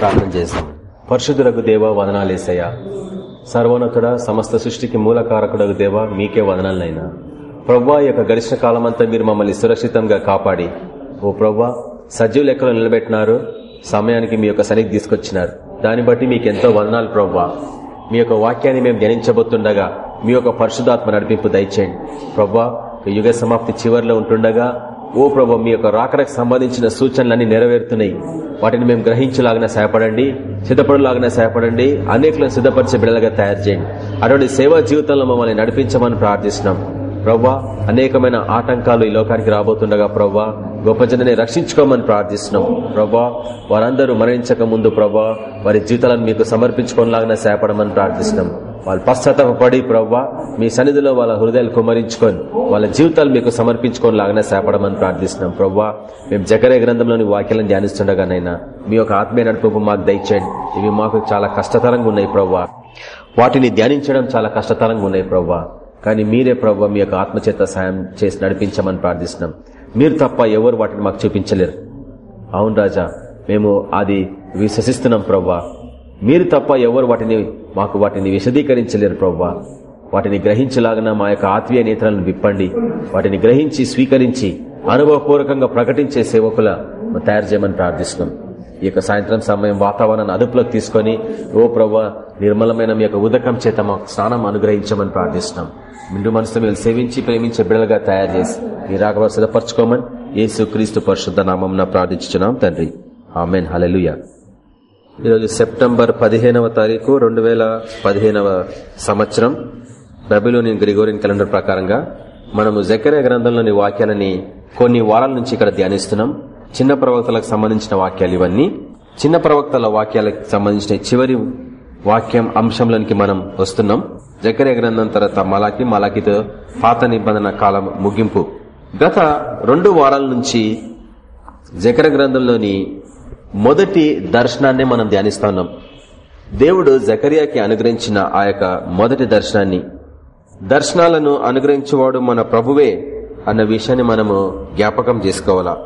ప్రార్థన చేస్తాం. పరిశుద్ధులకు దేవ వదనాలేసయ్య సర్వోన్నతుడ సమస్త సృష్టికి మూలకారకుడకు దేవ మీకే వదనాలనైనా. ప్రవ్వా యొక్క గడిచిన కాలమంతా మీరు మమ్మల్ని సురక్షితంగా కాపాడి. ఓ ప్రవ్వా సజీవ లెక్కలు నిలబెట్టినారు సమయానికి మీ యొక్క సన్నిధి తీసుకొచ్చినారు. దాన్ని బట్టి మీకు ఎంతో వదనాలు ప్రవ్వా. మీ యొక్క వాక్యాన్ని మేము ధ్యానించబోతుండగా మీ యొక్క పరిశుధాత్మ నడిపింపు దయచేయండి. ప్రవ్వా యుగ సమాప్తి చివరిలో ఉంటుండగా ఓ ప్రభు మీ యొక్క రాకడకు సంబంధించిన సూచనలన్నీ నెరవేరుతున్నాయి. వాటిని మేము గ్రహించలాగిన సహాయపడండి సిద్ధపడలాగిన సహాయపడండి అనేకులను సిద్ధపరిచే బిడ్డలుగా తయారు చేయండి. అటువంటి సేవా జీవితంలో మమ్మల్ని నడిపించమని ప్రార్థిస్తున్నాం. ప్రవ్వా అనేకమైన ఆటంకాలు ఈ లోకానికి రాబోతుండగా ప్రవ్వా గొప్ప జనని రక్షించుకోమని ప్రార్థిస్తున్నాం. ప్రవ్వా వారందరూ మరణించక ముందు ప్రవ్వా వారి జీవితాలను మీకు సమర్పించుకోలాగిన సేపడమని ప్రార్థిస్తున్నాం. వాళ్ళు పశ్చాత్తాపడి ప్రవ్వా మీ సన్నిధిలో వాళ్ళ హృదయాలు కుమరించుకొని వాళ్ళ జీవితాలు మీకు సమర్పించుకొని లాగానే సేపడమని ప్రార్థిస్తున్నాం ప్రవ్వా. మేము జగరే గ్రంథంలోని వాక్యాలను ధ్యానిస్తుండగానైనా మీ యొక్క ఆత్మీయ నడుపు మాకు దయచేయండి. ఇవి మాకు చాలా కష్టతరంగా ఉన్నాయి ప్రవ్వా. వాటిని ధ్యానించడం చాలా కష్టతరంగా ఉన్నాయి ప్రవ్వా. కానీ మీరే ప్రవ్వా మీ యొక్క ఆత్మచేత సాయం చేసి నడిపించమని ప్రార్థిస్తున్నాం. మీరు తప్ప ఎవరు వాటిని మాకు చూపించలేరు. అవును రాజా మేము అది విశ్వసిస్తున్నాం ప్రవ్వా. మీరు తప్ప ఎవరు వాటిని మాకు వాటిని విశదీకరించలేరు ప్రవ్వా. వాటిని గ్రహించలాగిన మా యొక్క ఆత్మీయ నేత్రాలను విప్పండి. వాటిని గ్రహించి స్వీకరించి అనుభవపూర్వకంగా ప్రకటించే సేవకుల తయారు చేయమని ప్రార్థిస్తున్నాం. ఈ యొక్క సాయంత్రం సమయం వాతావరణాన్ని అదుపులోకి తీసుకొని ఓ ప్రవ్వ నిర్మలమైన మీ యొక్క ఉదకం చేత మాకు స్నానం అనుగ్రహించమని ప్రార్థిస్తున్నాం. మిండు మనసుతో మీరు సేవించి ప్రేమించే బిడలుగా తయారు చేసి మీ రాకడ సిద్ధపరచుకోమని యేసు క్రీస్తు పరిశుద్ధ నామం ప్రార్థించున్నాం తండ్రి. ఆమెన్. హలెలుయా ఈరోజు సెప్టెంబర్ పదిహేనవ తారీఖు రెండు వేల పదిహేనవ సంవత్సరం. బబిలోని గ్రిగోరియన్ క్యాలెండర్ ప్రకారంగా మనము జకరే గ్రంథంలోని వాక్యాలని కొన్ని వారాల నుంచి ఇక్కడ ధ్యానిస్తున్నాం. చిన్న ప్రవక్తలకు సంబంధించిన వాక్యాలు ఇవన్నీ. చిన్న ప్రవక్తల వాక్యాలకు సంబంధించిన చివరి వాక్యం అంశంలోనికి మనం వస్తున్నాం. జకరే గ్రంథం తర్వాత మలాకి మలాకితో పాత నిబంధన కాలం ముగింపు. గత రెండు వారాల నుంచి జకర గ్రంథంలోని మొదటి దర్శనాన్ని మనం ధ్యానిస్తా ఉన్నాం. దేవుడు జకరియాకి అనుగ్రహించిన ఆ యొక్క మొదటి దర్శనాన్ని. దర్శనాలను అనుగ్రహించేవాడు మన ప్రభువే అన్న విషయాన్ని మనము జ్ఞాపకం చేసుకోవాలా?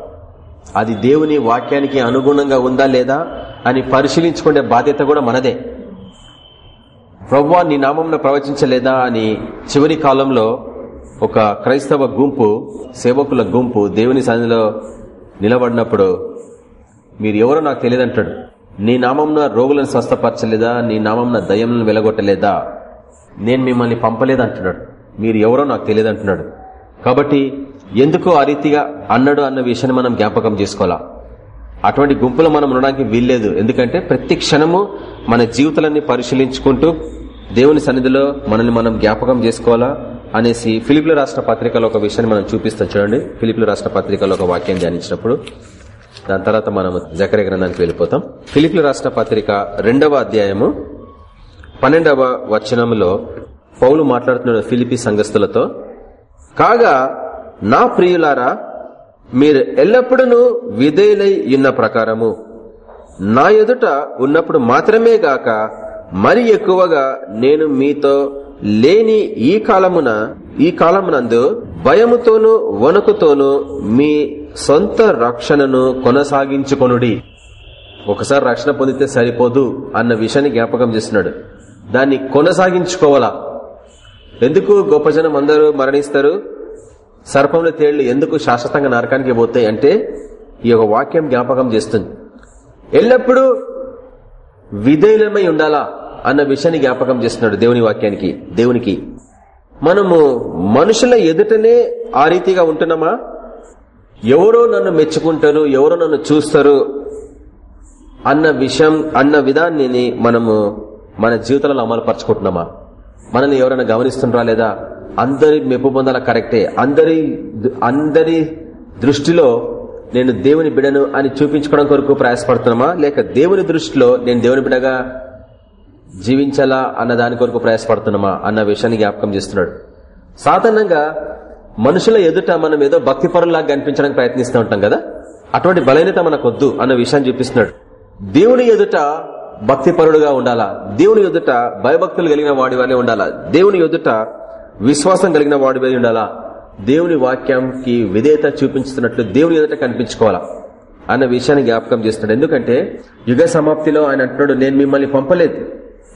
అది దేవుని వాక్యానికి అనుగుణంగా ఉందా లేదా అని పరిశీలించుకునే బాధ్యత కూడా మనదే. ప్రవ్వా నీ నామంలో ప్రవచించలేదా అని చివరి కాలంలో ఒక క్రైస్తవ గుంపు సేవకుల గుంపు దేవుని సన్నిధిలో నిలబడినప్పుడు మీరు ఎవరో నాకు తెలియదంటాడు. నీ నామంన రోగులను స్వస్థపరచలేదా? నీ నామంన దయ్యంలను వెలగొట్టలేదా? నేను మిమ్మల్ని పంపలేదంటున్నాడు. మీరు ఎవరో నాకు తెలియదంటున్నాడు. కాబట్టి ఎందుకు ఆ రీతిగా అన్నాడు అన్న విషయాన్ని మనం జ్ఞాపకం చేసుకోవాలా? అటువంటి గుంపులో మనం ఉండడానికి వీల్లేదు. ఎందుకంటే ప్రతి క్షణము మన జీవితాలన్నీ పరిశీలించుకుంటూ దేవుని సన్నిధిలో మనల్ని మనం జ్ఞాపకం చేసుకోవాలా అనేసి ఫిలిపిల రాష్ట్ర పత్రికలో ఒక విషయాన్ని మనం చూపిస్తాం చూడండి. ఫిలిపిల రాష్ట్ర పత్రికలో ఒక వాక్యం ధ్యానించినప్పుడు దాని తర్వాత మనం జకరే గ్రంథానికి వెళ్ళిపోతాం. ఫిలిపిల రాష్ట్ర పత్రిక రెండవ అధ్యాయము పన్నెండవ వచనంలో పౌలు మాట్లాడుతున్న ఫిలిపి సంఘస్థులతో. కాగా నా ప్రియులారా మీరు ఎల్లప్పుడూ విధేయులై ఉన్న ప్రకారము. నా ఎదుట ఉన్నప్పుడు మాత్రమే గాక మరి ఎక్కువగా నేను మీతో లేని ఈ కాలమున ఈ కాలమునందు భయముతోనూ వణుకుతోనూ మీ సొంత రక్షణను కొనసాగించుకొనుడి. ఒకసారి రక్షణ పొందితే సరిపోదు అన్న విషయాన్ని జ్ఞాపకం చేస్తున్నాడు. దాన్ని కొనసాగించుకోవాలా? ఎందుకు గొప్ప జనం అందరూ మరణిస్తారు? సర్పంలో తేళ్ళు ఎందుకు శాశ్వతంగా నరకానికి పోతాయి అంటే ఈ యొక్క వాక్యం జ్ఞాపకం చేస్తుంది. ఎల్లప్పుడూ విధేయులమై ఉండాలా అన్న విషయాన్ని జ్ఞాపకం చేస్తున్నాడు దేవుని వాక్యానికి దేవునికి. మనము మనుషుల ఎదుటనే ఆ రీతిగా ఉంటున్నామా? ఎవరో నన్ను మెచ్చుకుంటారు ఎవరో నన్ను చూస్తారు అన్న విషయం అన్న విధాన్ని మనము మన జీవితంలో అమలు పరచుకుంటున్నామా మనల్ని ఎవరైనా గమనిస్తుండ్రా లేదా? అందరి మెప్పు పొందాల కరెక్టే. అందరి అందరి దృష్టిలో నేను దేవుని బిడను అని చూపించుకోవడం కొరకు ప్రయాసపడుతున్నామా? లేక దేవుని దృష్టిలో నేను దేవుని బిడగా జీవించాలా అన్న దాని కొరకు ప్రయాసపడుతున్నామా? అన్న విషయాన్ని జ్ఞాపకం చేస్తున్నాడు. సాధారణంగా మనుషుల ఎదుట మనం ఏదో భక్తి పరులాగా కనిపించడానికి ప్రయత్నిస్తూ ఉంటాం కదా? అటువంటి బలహీనత మనకొద్దు అన్న విషయాన్ని చూపిస్తున్నాడు. దేవుని ఎదుట భక్తి పరుడుగా ఉండాలా? దేవుని ఎదుట భయభక్తులు కలిగిన వాడివనే ఉండాలా? దేవుని ఎదుట విశ్వాసం కలిగిన వాడి ఉండాలా? దేవుని వాక్యంకి విధేయత చూపించుతున్నట్లు దేవుని ఎదుట కనిపించుకోవాలా? అన్న విషయాన్ని జ్ఞాపకం చేస్తున్నాడు. ఎందుకంటే యుగ సమాప్తిలో ఆయన అంటున్నాడు నేను మిమ్మల్ని పంపలేదు.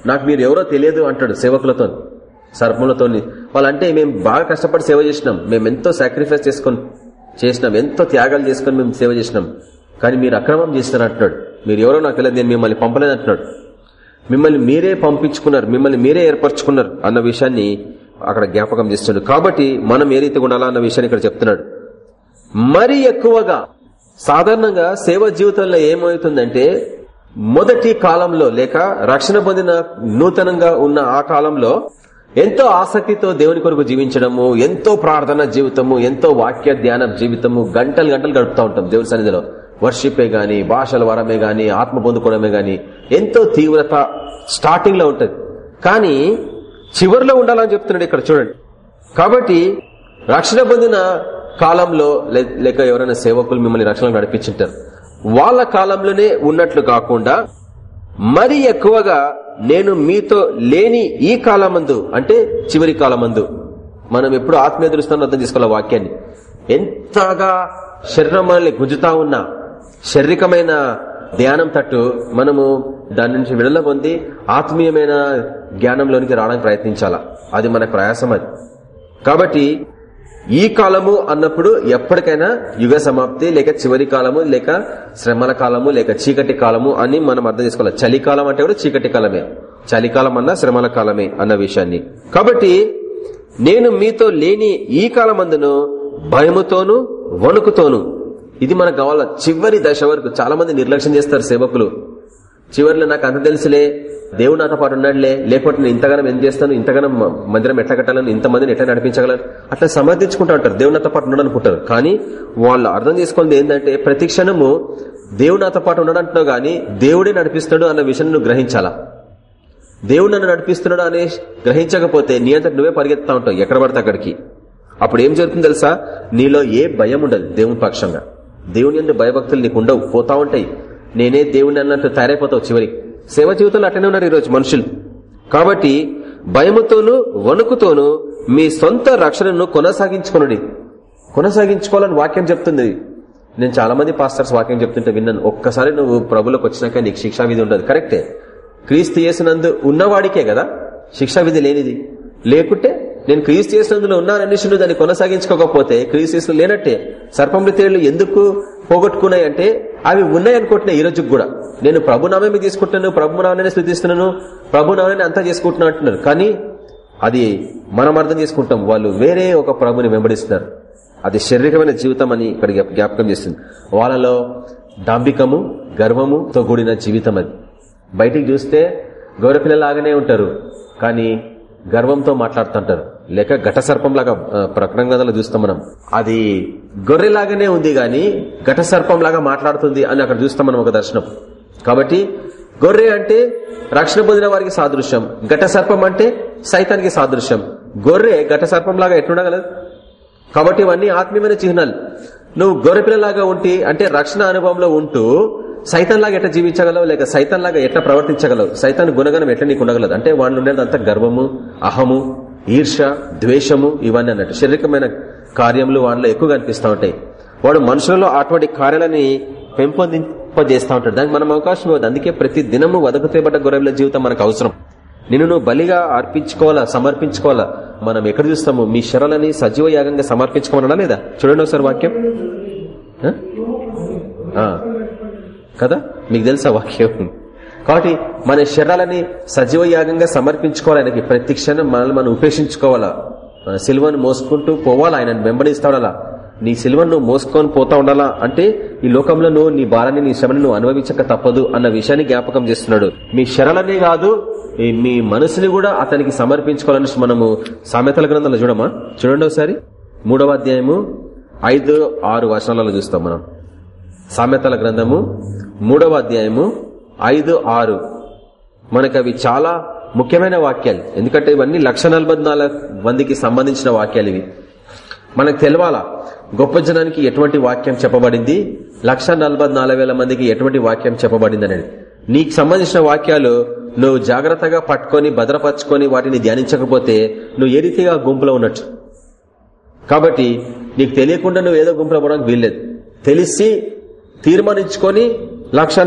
నాకు మీరు ఎవరో తెలియదు అంటాడు సేవకులతో సర్పములతో వాళ్ళంటే మేము బాగా కష్టపడి సేవ చేసినాం. మేము ఎంతో సాక్రిఫైస్ చేసుకొని చేసినాం. ఎంతో త్యాగాలు చేసుకొని మేము సేవ చేసినాం. కానీ మీరు అక్రమం చేసినారు అంటున్నాడు. మీరు ఎవరో నాకు తెలియదు నేను మిమ్మల్ని పంపలేదు అంటున్నాడు. మిమ్మల్ని మీరే పంపించుకున్నారు మిమ్మల్ని మీరే ఏర్పరచుకున్నారు అన్న విషయాన్ని అక్కడ జ్ఞాపకం చేస్తున్నాడు. కాబట్టి మనం ఏ రీతిగా ఉండాలా అన్న విషయాన్ని ఇక్కడ చెప్తున్నాడు. మరి ఎక్కువగా సాధారణంగా సేవ జీవితంలో ఏమవుతుందంటే మొదటి కాలంలో లేక రక్షణ పొందిన నూతనంగా ఉన్న ఆ కాలంలో ఎంతో ఆసక్తితో దేవుని కొరకు జీవించడము ఎంతో ప్రార్థన జీవితము ఎంతో వాక్య ధ్యాన జీవితము గంటలు గంటలు గడుపుతూ ఉంటాం దేవుని సన్నిధిలో. వర్షిపే గాని భాషల వరమే గాని ఆత్మ పొందుకోవడమే గాని ఎంతో తీవ్రత స్టార్టింగ్లో ఉంటది. కానీ చివరిలో ఉండాలని చెప్తున్నాడు ఇక్కడ చూడండి. కాబట్టి రక్షణ పొందిన కాలంలో లేక ఎవరైనా సేవకులు మిమ్మల్ని రక్షణ నడిపించుంటారు. వాళ్ళ కాలంలోనే ఉన్నట్లు కాకుండా మరి ఎక్కువగా నేను మీతో లేని ఈ కాలమందు అంటే చివరి కాలమందు మనం ఎప్పుడు ఆత్మీయ దృష్టాన్ని అర్థం చేసుకోవాలి వాక్యాన్ని? ఎంతగా శరీరం మనల్ని గుంజుతా ఉన్నా శారీరకమైన ధ్యానం తట్టు మనము దాని నుంచి విడుదల పొంది ఆత్మీయమైన జ్ఞానంలోనికి రావడానికి ప్రయత్నించాలా? అది మన ప్రయాసం అది. కాబట్టి ఈ కాలము అన్నప్పుడు ఎప్పటికైనా యుగ సమాప్తి లేక చివరి కాలము లేక శ్రమల కాలము లేక చీకటి కాలము అని మనం అర్థం చేసుకోవాలి. చలికాలం అంటే కూడా చీకటి కాలమే. చలికాలం అన్నా శ్రమల కాలమే అన్న విషయాన్ని. కాబట్టి నేను మీతో లేని ఈ కాలమందును భయముతోను వణుకుతోను ఇది మనకు కావాల చివరి దశ వరకు చాలా మంది నిర్లక్ష్యం చేస్తారు సేవకులు. చివరిలో నాకు అంత తెలుసులే దేవుడు నాతో పాటు ఉన్నాడులే లేకపోతే నేను ఇంతగానం ఏం చేస్తాను? ఇంతగానం మందిరం ఎట్లా కట్టాలని ఇంతమందిని ఎట్లా నడిపించగలను? అట్లా సమర్థించుకుంటా ఉంటారు దేవుడు నాతో పాటు ఉన్నాడు అనుకుంటారు. కానీ వాళ్ళు అర్థం చేసుకుంది ఏంటంటే ప్రతి క్షణము దేవుడు నాతో పాటు ఉన్నాడు అంటున్నావు కానీ దేవుడే నడిపిస్తాడు అన్న విషయం నువ్వు గ్రహించాలా? దేవుడు నన్ను నడిపిస్తున్నాడు అని గ్రహించకపోతే నీ అంతటి నువ్వే పరిగెత్తా ఉంటావు ఎక్కడ పడితే అక్కడికి. అప్పుడు ఏం జరుగుతుంది తెలుసా? నీలో ఏ భయం ఉండదు దేవుని పక్షంగా. దేవుని ఎందుకు భయభక్తులు నీకు ఉండవు పోతా ఉంటాయి. నేనే దేవుని అన్నట్టు తయారైపోతావు చివరికి. సేవ జీవితంలో అట్లనే ఉన్నారు ఈరోజు మనుషులు. కాబట్టి భయముతోనూ వణుకుతోనూ మీ సొంత రక్షణను కొనసాగించుకునడి. కొనసాగించుకోవాలని వాక్యం చెప్తుంది. నేను చాలా మంది పాస్టర్స్ వాక్యం చెప్తుంటే విన్నాను. ఒక్కసారి నువ్వు ప్రభులకు వచ్చినాక నీకు శిక్షా విధి ఉండదు. కరెక్టే. క్రీస్తు చేసినందు ఉన్నవాడికే కదా శిక్షా విధి లేనిది. లేకుంటే నేను క్రీస్తు చేసినందులో ఉన్నానని నువ్వు దాన్ని కొనసాగించుకోకపోతే క్రీస్తు లేనట్టే. సర్పముల తేళ్ళు ఎందుకు పోగొట్టుకున్నాయి అంటే అవి ఉన్నాయి అనుకుంటున్నాయి ఈ రోజుకి కూడా. నేను ప్రభునామే తీసుకుంటున్నాను ప్రభునామే స్థుతిస్తున్నాను ప్రభునామే అంతా చేసుకుంటున్నా అంటున్నారు. కానీ అది మనం అర్థం చేసుకుంటాం వాళ్ళు వేరే ఒక ప్రభుని వెంబడిస్తున్నారు. అది శారీరకమైన జీవితం అని ఇక్కడ జ్ఞాపకం చేస్తుంది. వాళ్ళలో డాంబికము గర్వముతో కూడిన జీవితం అది. బయటికి చూస్తే గౌరపిల్లలాగానే ఉంటారు కానీ గర్వంతో మాట్లాడుతుంటారు. లేక ఘట సర్పంలాగా ప్రకటన చూస్తాం మనం. అది గొర్రెలాగానే ఉంది గాని ఘట సర్పంలాగా మాట్లాడుతుంది అని అక్కడ చూస్తాం మనం ఒక దర్శనం. కాబట్టి గొర్రె అంటే రక్షణ పొందిన వారికి సాదృశ్యం ఘట సర్పం అంటే సైతానికి సాదృశ్యం. గొర్రె ఘట సర్పంలాగా ఎట్లుండగలదు? కాబట్టి ఇవన్నీ ఆత్మీయమైన చిహ్నాలు. నువ్వు గొర్రెపిల్లలాగా ఉంటి అంటే రక్షణ అనుభవంలో ఉంటూ సైతంలాగా ఎట్లా జీవించగలవు? లేక సైతంలాగా ఎట్లా ప్రవర్తించగలవు? సైతాన్ గుణగణం ఎట్లా నీకు ఉండగలదు? అంటే వాళ్ళు ఉండేదంతా గర్వము అహము ఈర్ష ద్వేషము ఇవన్నీ అన్నట్టు. శారీరకమైన కార్యములు వాళ్ళలో ఎక్కువ కనిపిస్తూ ఉంటాయి. వాడు మనుషులలో అటువంటి కార్యాలని పెంపొందింపజేస్తా ఉంటాడు దానికి మనం అవకాశం ఇవ్వదు అందుకే ప్రతి దినము వదకుతేబడ్డ గొర్రెల జీవితం మనకు అవసరం. నిన్ను నువ్వు బలిగా అర్పించుకోవాలా సమర్పించుకోవాలా? మనం ఎక్కడ చూస్తాము? మీ శరలని సజీవ యాగంగా సమర్పించుకోవాలన్నా లేదా? చూడండి ఒకసారి వాక్యం. కదా? మీకు తెలుసా వాక్యం? కాబట్టి మన శరీరాలని సజీవ యాగంగా సమర్పించుకోవాలి ఆయనకి. ప్రతి క్షణం మనల్ని మనం ఉపేక్షించుకోవాలా? సిల్వను మోసుకుంటూ పోవాలా? ఆయన వెంబడిస్తాడాలా? నీ సిల్వను నువ్వు మోసుకొని పోతా ఉండాలా? అంటే ఈ లోకంలో నువ్వు నీ భారాన్ని నీ శ్రమని నువ్వు అనుభవించక తప్పదు అన్న విషయాన్ని జ్ఞాపకం చేస్తున్నాడు. మీ శరలనే కాదు మీ మనసుని కూడా అతనికి సమర్పించుకోవాలని మనము సామెతల గ్రంథంలో చూడమా? చూడండి ఒకసారి. మూడవ అధ్యాయము ఐదు ఆరు వర్షాలలో చూస్తాం మనం. సామెతల గ్రంథము మూడవ అధ్యాయము ఐదు ఆరు. మనకు అవి చాలా ముఖ్యమైన వాక్యాలు. ఎందుకంటే ఇవన్నీ లక్ష మందికి సంబంధించిన వాక్యాలు ఇవి. మనకు తెలవాలా? గొప్ప జనానికి ఎటువంటి వాక్యం చెప్పబడింది? లక్ష మందికి ఎటువంటి వాక్యం చెప్పబడింది అనేది నీకు సంబంధించిన వాక్యాలు నువ్వు జాగ్రత్తగా పట్టుకొని భద్రపరచుకొని వాటిని ధ్యానించకపోతే నువ్వు ఏ రీతిగా గుంపులో ఉన్నట్టు కాబట్టి నీకు తెలియకుండా నువ్వు ఏదో గుంపులో పోవడానికి వీల్లేదు. తెలిసి తీర్మానించుకొని లక్ష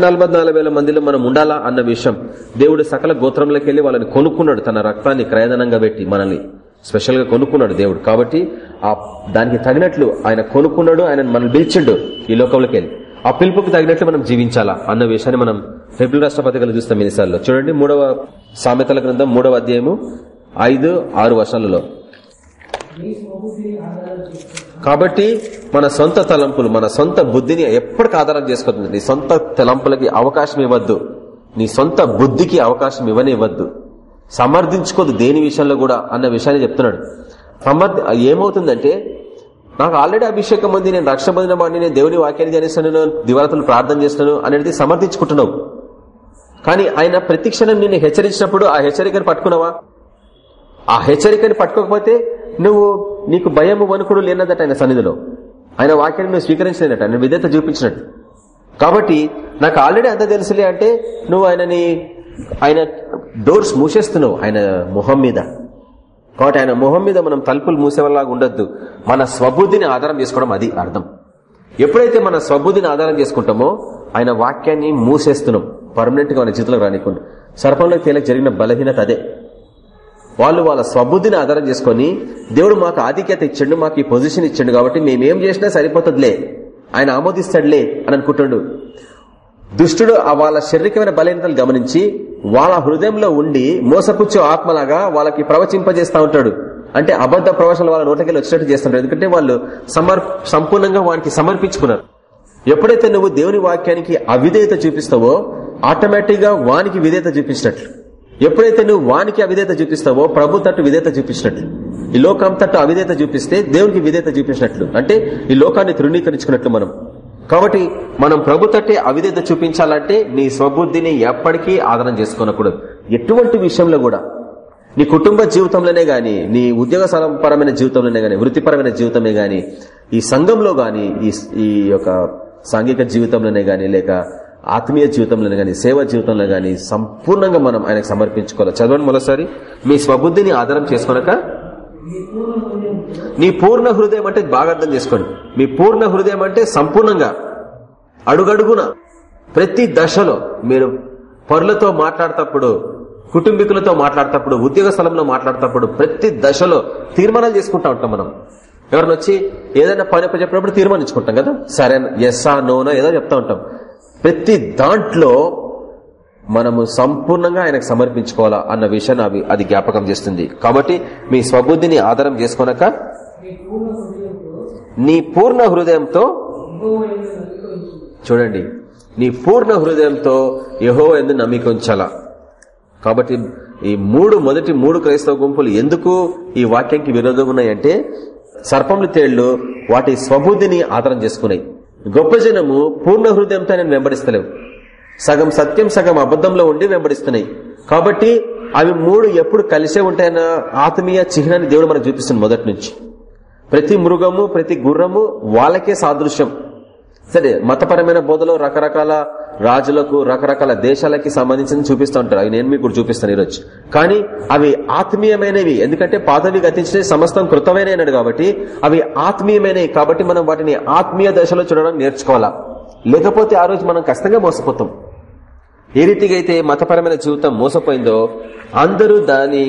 మందిలో మనం ఉండాలా అన్న విషయం దేవుడు సకల గోత్రంలోకి వెళ్ళి వాళ్ళని కొనుక్కున్నాడు తన రక్తాన్ని క్రయదనంగా పెట్టి మనల్ని. స్పెషల్గా కొనుక్కున్నాడు దేవుడు. కాబట్టి ఆ దానికి తగినట్లు ఆయన కొనుక్కున్నాడు ఆయన మనం పిలిచిండు ఈ లోకంలోకి వెళ్ళి ఆ పిలుపుకి తగినట్లు మనం జీవించాలా అన్న విషయాన్ని మనం ఫిబ్రవరి రాష్ట్రపతిగా చూస్తాం ఎన్నిసార్లు. చూడండి మూడవ సామెతల గ్రంథం మూడవ అధ్యాయము ఐదు ఆరు వర్షాలలో కాబట్టి మన సొంత తలంపులు మన సొంత బుద్ధిని ఎప్పటికి ఆధారం చేసుకుంటుంది నీ సొంత తలంపులకి అవకాశం ఇవ్వద్దు. నీ సొంత బుద్ధికి అవకాశం ఇవ్వనివ్వద్దు. సమర్థించుకోదు దేని విషయంలో కూడా అన్న విషయాన్ని చెప్తున్నాడు. సమర్థ ఏమవుతుందంటే నాకు ఆల్రెడీ అభిషేకం ఉంది నేను రక్షణ పొందిన వాడిని నేను దేవుని వాక్యాన్ని ధ్యానిస్తున్నాను దివాలతలు ప్రార్థన చేస్తున్నాను అనేది సమర్థించుకుంటున్నావు. కానీ ఆయన ప్రతిక్షణం నిన్ను హెచ్చరించినప్పుడు ఆ హెచ్చరికను పట్టుకున్నావా? ఆ హెచ్చరికని పట్టుకోకపోతే నువ్వు నీకు భయము వణుకుడు లేనదట ఆయన సన్నిధిలో. ఆయన వాక్యాన్ని నువ్వు స్వీకరించలేనట ఆయన విధేత చూపించినట్టు. కాబట్టి నాకు ఆల్రెడీ అంత తెలుసులే అంటే నువ్వు ఆయనని ఆయన డోర్స్ మూసేస్తున్నావు ఆయన మొహం మీద. కాబట్టి ఆయన మొహం మీద మనం తలుపులు మూసేవాళ్ళగా ఉండొద్దు. మన స్వబుద్ధిని ఆధారం చేసుకోవడం అది అర్థం. ఎప్పుడైతే మన స్వబుద్ధిని ఆధారం చేసుకుంటామో ఆయన వాక్యాన్ని మూసేస్తున్నాం. పర్మనెంట్గా మన జీవితంలో రానికుండా. సర్పంలో తేలకు జరిగిన బలహీనత అదే. వాళ్ళు వాళ్ళ స్వబుద్ధిని ఆధారం చేసుకుని దేవుడు మాకు ఆధిక్యత ఇచ్చిండు మాకు ఈ పొజిషన్ ఇచ్చిండు కాబట్టి మేమేం చేసినా సరిపోతుందిలే. ఆయన ఆమోదిస్తాడులే అని అనుకుంటుండు. దుష్టుడు వాళ్ళ శారీరకమైన బలహీనతలు గమనించి వాళ్ళ హృదయంలో ఉండి మోసపుచ్చే ఆత్మలాగా వాళ్ళకి ప్రవచింపజేస్తా ఉంటాడు. అంటే అబద్ధ ప్రవచనలు వాళ్ళ నోటకెళ్ళి వచ్చినట్టు చేస్తుంటారు ఎందుకంటే వాళ్ళు సమర్ సంపూర్ణంగా వానికి సమర్పించుకున్నారు. ఎప్పుడైతే నువ్వు దేవుని వాక్యానికి అవిధేయత చూపిస్తావో ఆటోమేటిక్గా వానికి విధేయత చూపించినట్లు. ఎప్పుడైతే నువ్వు వానికి అవిధేత చూపిస్తావో ప్రభు తట్టు విధేత చూపించినట్లు. ఈ లోకం తట్టు అవిధేత చూపిస్తే దేవునికి విధేత చూపించినట్లు. అంటే ఈ లోకాన్ని తృణీకరించుకున్నట్లు మనం. కాబట్టి మనం ప్రభు తట్టే అవిధేత చూపించాలంటే నీ స్వబుద్ధిని ఎప్పటికీ ఆదరణ చేసుకోనకూడదు. ఎటువంటి విషయంలో కూడా. నీ కుటుంబ జీవితంలోనే గాని నీ ఉద్యోగ పరమైన జీవితంలోనే గాని వృత్తిపరమైన జీవితమే గాని ఈ సంఘంలో గాని ఈ యొక్క సాంఘిక జీవితంలోనే గాని లేక ఆత్మీయ జీవితంలో గాని సేవ జీవితంలో గాని సంపూర్ణంగా మనం ఆయనకు సమర్పించుకోవాలి. చదవండి మరోసారి మీ స్వబుద్ధిని ఆధారం చేసుకున్నాక నీ పూర్ణ హృదయం అంటే బాగా అర్థం చేసుకోండి. మీ పూర్ణ హృదయం అంటే సంపూర్ణంగా అడుగడుగున ప్రతి దశలో మీరు పరులతో మాట్లాడటప్పుడు కుటుంబీకులతో మాట్లాడేటప్పుడు ఉద్యోగ స్థలంలో మాట్లాడేటప్పుడు ప్రతి దశలో తీర్మానాలు చేసుకుంటా ఉంటాం మనం. ఎవరిని వచ్చి ఏదైనా పని చెప్పినప్పుడు తీర్మానించుకుంటాం కదా? సరే ఎస్సా నోనా ఏదో చెప్తా ఉంటాం. ప్రతి దాంట్లో మనము సంపూర్ణంగా ఆయనకు సమర్పించుకోవాలా అన్న విషయాన్ని అవి అది జ్ఞాపకం చేస్తుంది. కాబట్టి మీ స్వబుద్ధిని ఆధారం చేసుకున్నాక నీ పూర్ణ హృదయంతో చూడండి. నీ పూర్ణ హృదయంతో యహో ఎందు నమ్మిక ఉంచాలా? కాబట్టి ఈ మూడు మొదటి మూడు క్రైస్తవ గుంపులు ఎందుకు ఈ వాక్యానికి విరోధం ఉన్నాయంటే సర్పములు తేళ్ళు వాటి స్వబుద్ధిని ఆధారం చేసుకున్నాయి. గొప్ప జనము పూర్ణ హృదయంతో నేను వెంబడిస్తలేవు. సగం సత్యం సగం అబద్ధంలో ఉండి వెంబడిస్తున్నాయి. కాబట్టి అవి మూడు ఎప్పుడు కలిసే ఉంటాయన్న ఆత్మీయ చిహ్నాన్ని దేవుడు మనకు చూపిస్తుంది మొదటి నుంచి. ప్రతి మృగము ప్రతి గుర్రము వాళ్ళకే సాదృశ్యం. సరే మతపరమైన బోధలో రకరకాల రాజులకు రకరకాల దేశాలకి సంబంధించిన చూపిస్తూ ఉంటారు. అవి నేను మీకు చూపిస్తాను ఈరోజు. కానీ అవి ఆత్మీయమైనవి. ఎందుకంటే పాతవి గతించిన సమస్తం కృతమైనవి కాబట్టి అవి ఆత్మీయమైనవి. కాబట్టి మనం వాటిని ఆత్మీయ దశలో చూడడం నేర్చుకోవాలా? లేకపోతే ఆ రోజు మనం కష్టంగా మోసపోతాం. ఏ రీతిగా అయితే మతపరమైన జీవితం మోసపోయిందో అందరూ దాని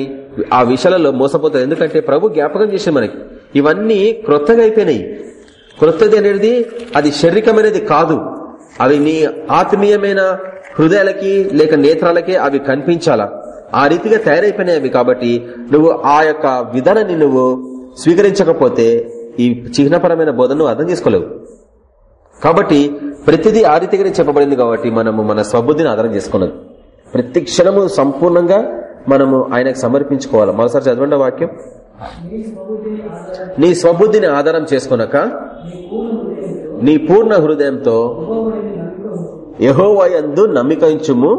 ఆ విషయాలలో మోసపోతారు. ఎందుకంటే ప్రభు జ్ఞాపకం చేసే మనకి ఇవన్నీ క్రొత్తగా అయిపోయినాయి క్రొత్తది అనేది అది శారీరకమైనది కాదు. అవి నీ ఆత్మీయమైన హృదయాలకి లేక నేత్రాలకి అవి కనిపించాలా. ఆ రీతిగా తయారైపోయినాయి అవి కాబట్టి నువ్వు ఆ యొక్క విధానాన్ని నువ్వు స్వీకరించకపోతే ఈ చిహ్నపరమైన బోధను అర్థం చేసుకోలేవు. కాబట్టి ప్రతిదీ ఆ రీతిగానే చెప్పబడింది కాబట్టి మనము మన స్వబుద్ధిని ఆధారం చేసుకున్నది. ప్రతి క్షణము సంపూర్ణంగా మనము ఆయనకు సమర్పించుకోవాలి. మరోసారి చదవండి వాక్యం. నీ స్వబుద్ధిని ఆధారం చేసుకున్నాక నీ పూర్ణ హృదయంతో యహోవయందు నమ్మికించుము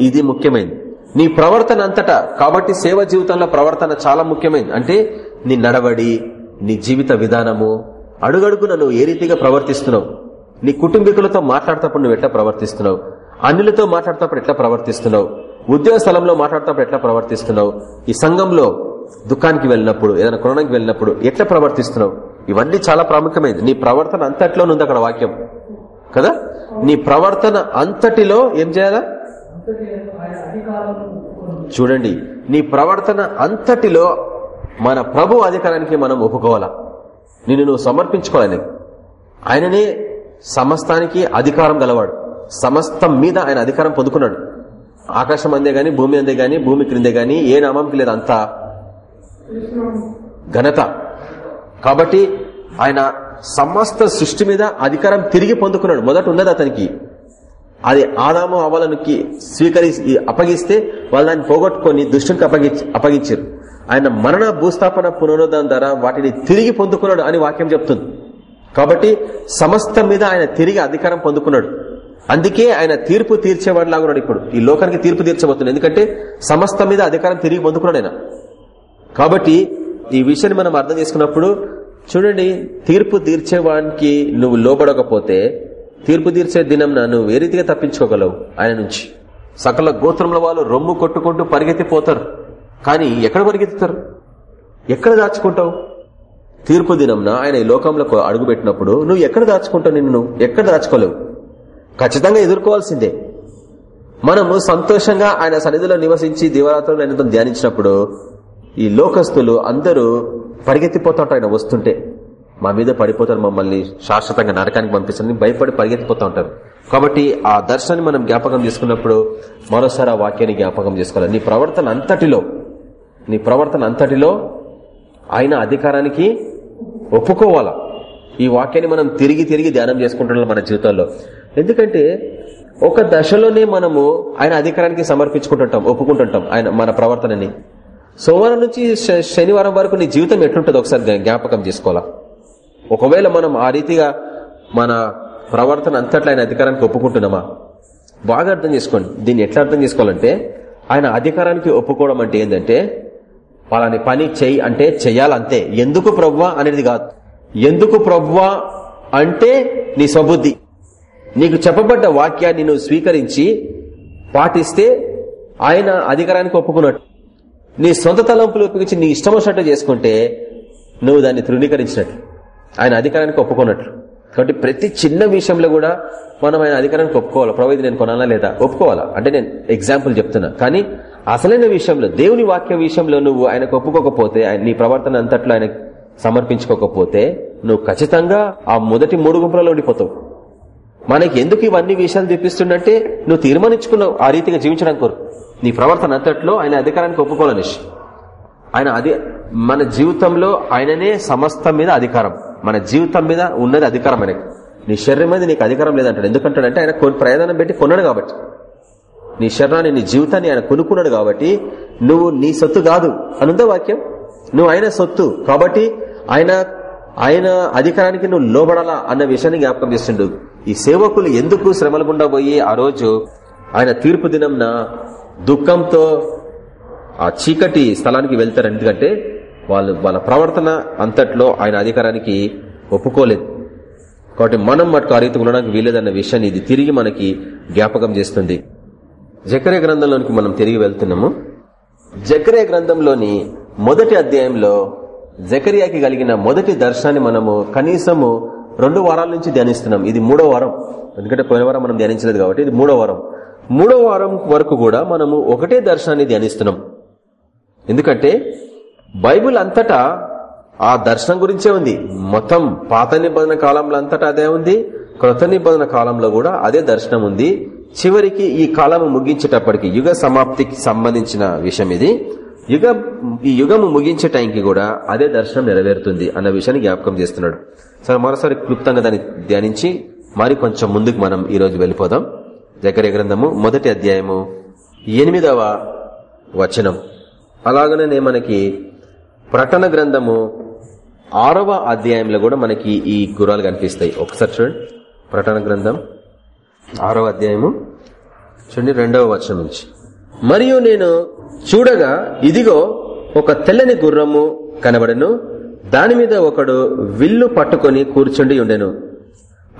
ఇది ముఖ్యమైనది. నీ ప్రవర్తన అంతటా కాబట్టి సేవ జీవితంలో ప్రవర్తన చాలా ముఖ్యమైనది. అంటే నీ నడవడి నీ జీవిత విధానము అడుగడుగున నువ్వు ఏ రీతిగా ప్రవర్తిస్తున్నావు? నీ కుటుంబీకులతో మాట్లాడటప్పుడు నువ్వు ఎట్లా ప్రవర్తిస్తున్నావు? అన్నిలతో మాట్లాడటప్పుడు ఎట్లా ప్రవర్తిస్తున్నావు? ఉద్యోగ స్థలంలో మాట్లాడటప్పుడు ఎట్లా ప్రవర్తిస్తున్నావు? ఈ సంఘంలో దుకాణానికి వెళ్ళినప్పుడు ఏదైనా కొనడానికి వెళ్ళినప్పుడు ఎట్లా ప్రవర్తిస్తున్నావు? ఇవన్నీ చాలా ప్రాముఖ్యమైనది. నీ ప్రవర్తన అంతట్లో ఉంది అక్కడ వాక్యం. కదా? నీ ప్రవర్తన అంతటిలో ఏం చేయాలా? చూడండి. నీ ప్రవర్తన అంతటిలో మన ప్రభు అధికారానికి మనం ఒప్పుకోవాలా? నిన్ను నువ్వు సమర్పించుకోవాలి ఆయననే సమస్తానికి అధికారం గలవాడు. సమస్తం మీద ఆయన అధికారం పొందుకున్నాడు. ఆకాశం అందే గాని భూమి అందే గాని భూమి క్రిందే గాని ఏ నామంకి లేదు అంత ఘనత. కాబట్టి ఆయన సమస్త సృష్టి మీద అధికారం తిరిగి పొందుకున్నాడు. మొదట ఉన్నది అతనికి. అది ఆదాము అవలనికి స్వీకరి అప్పగిస్తే వాళ్ళు దాన్ని పోగొట్టుకొని దుష్టునికి అప్పగించారు ఆయన మరణ భూస్థాపన పునరుద్ధరణ ద్వారా వాటిని తిరిగి పొందుకున్నాడు అని వాక్యం చెప్తుంది. కాబట్టి సమస్తం మీద ఆయన తిరిగి అధికారం పొందుకున్నాడు. అందుకే ఆయన తీర్పు తీర్చేవాడిలాగా ఉన్నాడు ఇప్పుడు. ఈ లోకానికి తీర్పు తీర్చబోతున్నాడు. ఎందుకంటే సమస్తం మీద అధికారం తిరిగి పొందుకున్నాడు ఆయన. కాబట్టి ఈ విషయాన్ని మనం అర్థం చేసుకున్నప్పుడు చూడండి తీర్పు తీర్చేవానికి నువ్వు లోబడకపోతే తీర్పు తీర్చే దినం నువ్వు ఏ రీతిగా తప్పించుకోగలవు? ఆయన నుంచి. సకల గోత్రంలో వాళ్ళు రొమ్ము కొట్టుకుంటూ పరిగెత్తిపోతారు. కానీ ఎక్కడ పరిగెత్తుతారు? ఎక్కడ దాచుకుంటావు? తీర్పు దినంన ఆయన ఈ లోకంలో అడుగుపెట్టినప్పుడు నువ్వు ఎక్కడ దాచుకుంటావు నిన్ను? ఎక్కడ దాచుకోలేవు? ఖచ్చితంగా ఎదుర్కోవాల్సిందే. మనము సంతోషంగా ఆయన సన్నిధిలో నివసించి దివరాత్రులు ఆయనతో ధ్యానించినప్పుడు ఈ లోకస్తులు అందరూ పరిగెత్తిపోతుంటారు ఆయన వస్తుంటే. మా మీద పడిపోతారు మమ్మల్ని శాశ్వతంగా నరకానికి పంపిస్తారని భయపడి పరిగెత్తిపోతూ ఉంటారు. కాబట్టి ఆ దర్శనాన్ని మనం జ్ఞాపకం చేసుకున్నప్పుడు మరోసారి ఆ వాక్యాన్ని జ్ఞాపకం చేసుకోవాలి. నీ ప్రవర్తన అంతటిలో నీ ప్రవర్తన అంతటిలో ఆయన అధికారానికి ఒప్పుకోవాలా? ఈ వాక్యాన్ని మనం తిరిగి తిరిగి ధ్యానం చేసుకుంటున్నాం మన జీవితంలో. ఎందుకంటే ఒక దశలోనే మనము ఆయన అధికారానికి సమర్పించుకుంటుంటాం ఒప్పుకుంటుంటాం ఆయన మన ప్రవర్తనని. సోమవారం నుంచి శనివారం వరకు నీ జీవితం ఎట్లుంటుంది ఒకసారి జ్ఞాపకం చేసుకోవాలా? ఒకవేళ మనం ఆ రీతిగా మన ప్రవర్తన అంతట్లో ఆయన అధికారానికి ఒప్పుకుంటున్నామా? బాగా అర్థం చేసుకోండి. దీన్ని ఎట్లా అర్థం చేసుకోవాలంటే ఆయన అధికారానికి ఒప్పుకోవడం అంటే ఏంటంటే వాళ్ళని పని చెయ్యి అంటే చెయ్యాలంతే ఎందుకు ప్రవ్వా అనేది కాదు. ఎందుకు ప్రవ్వా అంటే నీ స్వబుద్ధి. నీకు చెప్పబడ్డ వాక్యాన్ని నువ్వు స్వీకరించి పాటిస్తే ఆయన అధికారానికి ఒప్పుకున్నట్టు. నీ సొంత తలంపులు ఉపయోగించి నీ ఇష్టం వచ్చినట్టు చేసుకుంటే నువ్వు దాన్ని తృణీకరించినట్టు. ఆయన అధికారానికి ఒప్పుకున్నట్లు కాబట్టి ప్రతి చిన్న విషయంలో కూడా మనం ఆయన అధికారానికి ఒప్పుకోవాలి. ప్రవేది నేను కొనాలా లేదా? ఒప్పుకోవాలా? అంటే నేను ఎగ్జాంపుల్ చెప్తున్నా. కానీ అసలైన విషయంలో దేవుని వాక్య విషయంలో నువ్వు ఆయనకు ఒప్పుకోకపోతే నీ ప్రవర్తన అంతట్లో ఆయన సమర్పించుకోకపోతే నువ్వు ఖచ్చితంగా ఆ మొదటి మూడు గుంపులలో ఉండిపోతావు. మనకి ఎందుకు ఇవన్నీ విషయాలు చూపిస్తుండంటే నువ్వు తీర్మానించుకున్నావు ఆ రీతిగా జీవించడం కోరు నీ ప్రవర్తన అంతట్లో ఆయన అధికారానికి ఒప్పుకోవాలనిష్ ఆయన అది మన జీవితంలో ఆయననే సమస్తం మీద అధికారం. మన జీవితం మీద ఉన్నది అధికారం ఆయనకి. నీ శరీరం మీద నీకు అధికారం లేదంటాడు. ఎందుకంటాడంటే ఆయన ప్రయోజనం పెట్టి కొన్నాడు కాబట్టి. నీ శరణాన్ని నీ జీవితాన్ని ఆయన కొనుక్కున్నాడు కాబట్టి నువ్వు నీ సొత్తు కాదు. అనుందా వాక్యం? నువ్వు ఆయన సొత్తు. కాబట్టి ఆయన ఆయన అధికారానికి నువ్వు లోబడాలా అన్న విషయాన్ని జ్ఞాపకం చేస్తుండు. ఈ సేవకులు ఎందుకు శ్రమలు గుండా పోయి ఆ రోజు ఆయన తీర్పు దినంన దుఃఖంతో ఆ చీకటి స్థలానికి వెళ్తారు. ఎందుకంటే వాళ్ళు వాళ్ళ ప్రవర్తన అంతట్లో ఆయన అధికారానికి ఒప్పుకోలేదు. కాబట్టి మనం మటుకు ఆ రీతి ఉండడానికి వీలేదన్న విషయాన్ని ఇది తిరిగి మనకి జ్ఞాపకం చేస్తుంది. జకరే గ్రంథంలోనికి మనం తిరిగి వెళ్తున్నాము. జకరే గ్రంథంలోని మొదటి అధ్యాయంలో జకరియాకి కలిగిన మొదటి దర్శనాన్ని మనము కనీసము రెండు వారాల నుంచి ధ్యానిస్తున్నాం. ఇది మూడో వారం. ఎందుకంటే పోయిన వారం మనం ధ్యానించలేదు కాబట్టి ఇది మూడో వారం. మూడో వారం వరకు కూడా మనము ఒకటే దర్శనాన్ని ధ్యానిస్తున్నాం. ఎందుకంటే బైబుల్ అంతటా ఆ దర్శనం గురించే ఉంది. మొత్తం పాత నిబంధన కాలంలో అంతటా అదే ఉంది. క్రొత్త నిబంధన కాలంలో కూడా అదే దర్శనం ఉంది. చివరికి ఈ కాలము ముగించేటప్పటికి యుగ సమాప్తికి సంబంధించిన విషయం ఇది. యుగ ఈ యుగము ముగించే టైంకి కూడా అదే దర్శనం నెరవేరుతుంది అన్న విషయాన్ని జ్ఞాపకం చేస్తున్నాడు. సరే మరోసారి క్లుప్తంగా దాన్ని ధ్యానించి మరి కొంచెం ముందుకు మనం ఈ రోజు వెళ్ళిపోదాం. దగ్గర గ్రంథము మొదటి అధ్యాయము ఎనిమిదవ వచనం. అలాగనే మనకి ప్రకటన గ్రంథము ఆరవ అధ్యాయంలో కూడా మనకి ఈ గురాలు కనిపిస్తాయి. ఒకసారి చూడండి. ప్రకటన గ్రంథం ఆరవ అధ్యాయము చూడండి రెండవ వర్షం నుంచి. మరియు నేను చూడగా ఇదిగో ఒక తెల్లని గుర్రము కనబడను. దాని మీద ఒకడు విల్లు పట్టుకొని కూర్చుండి ఉండెను.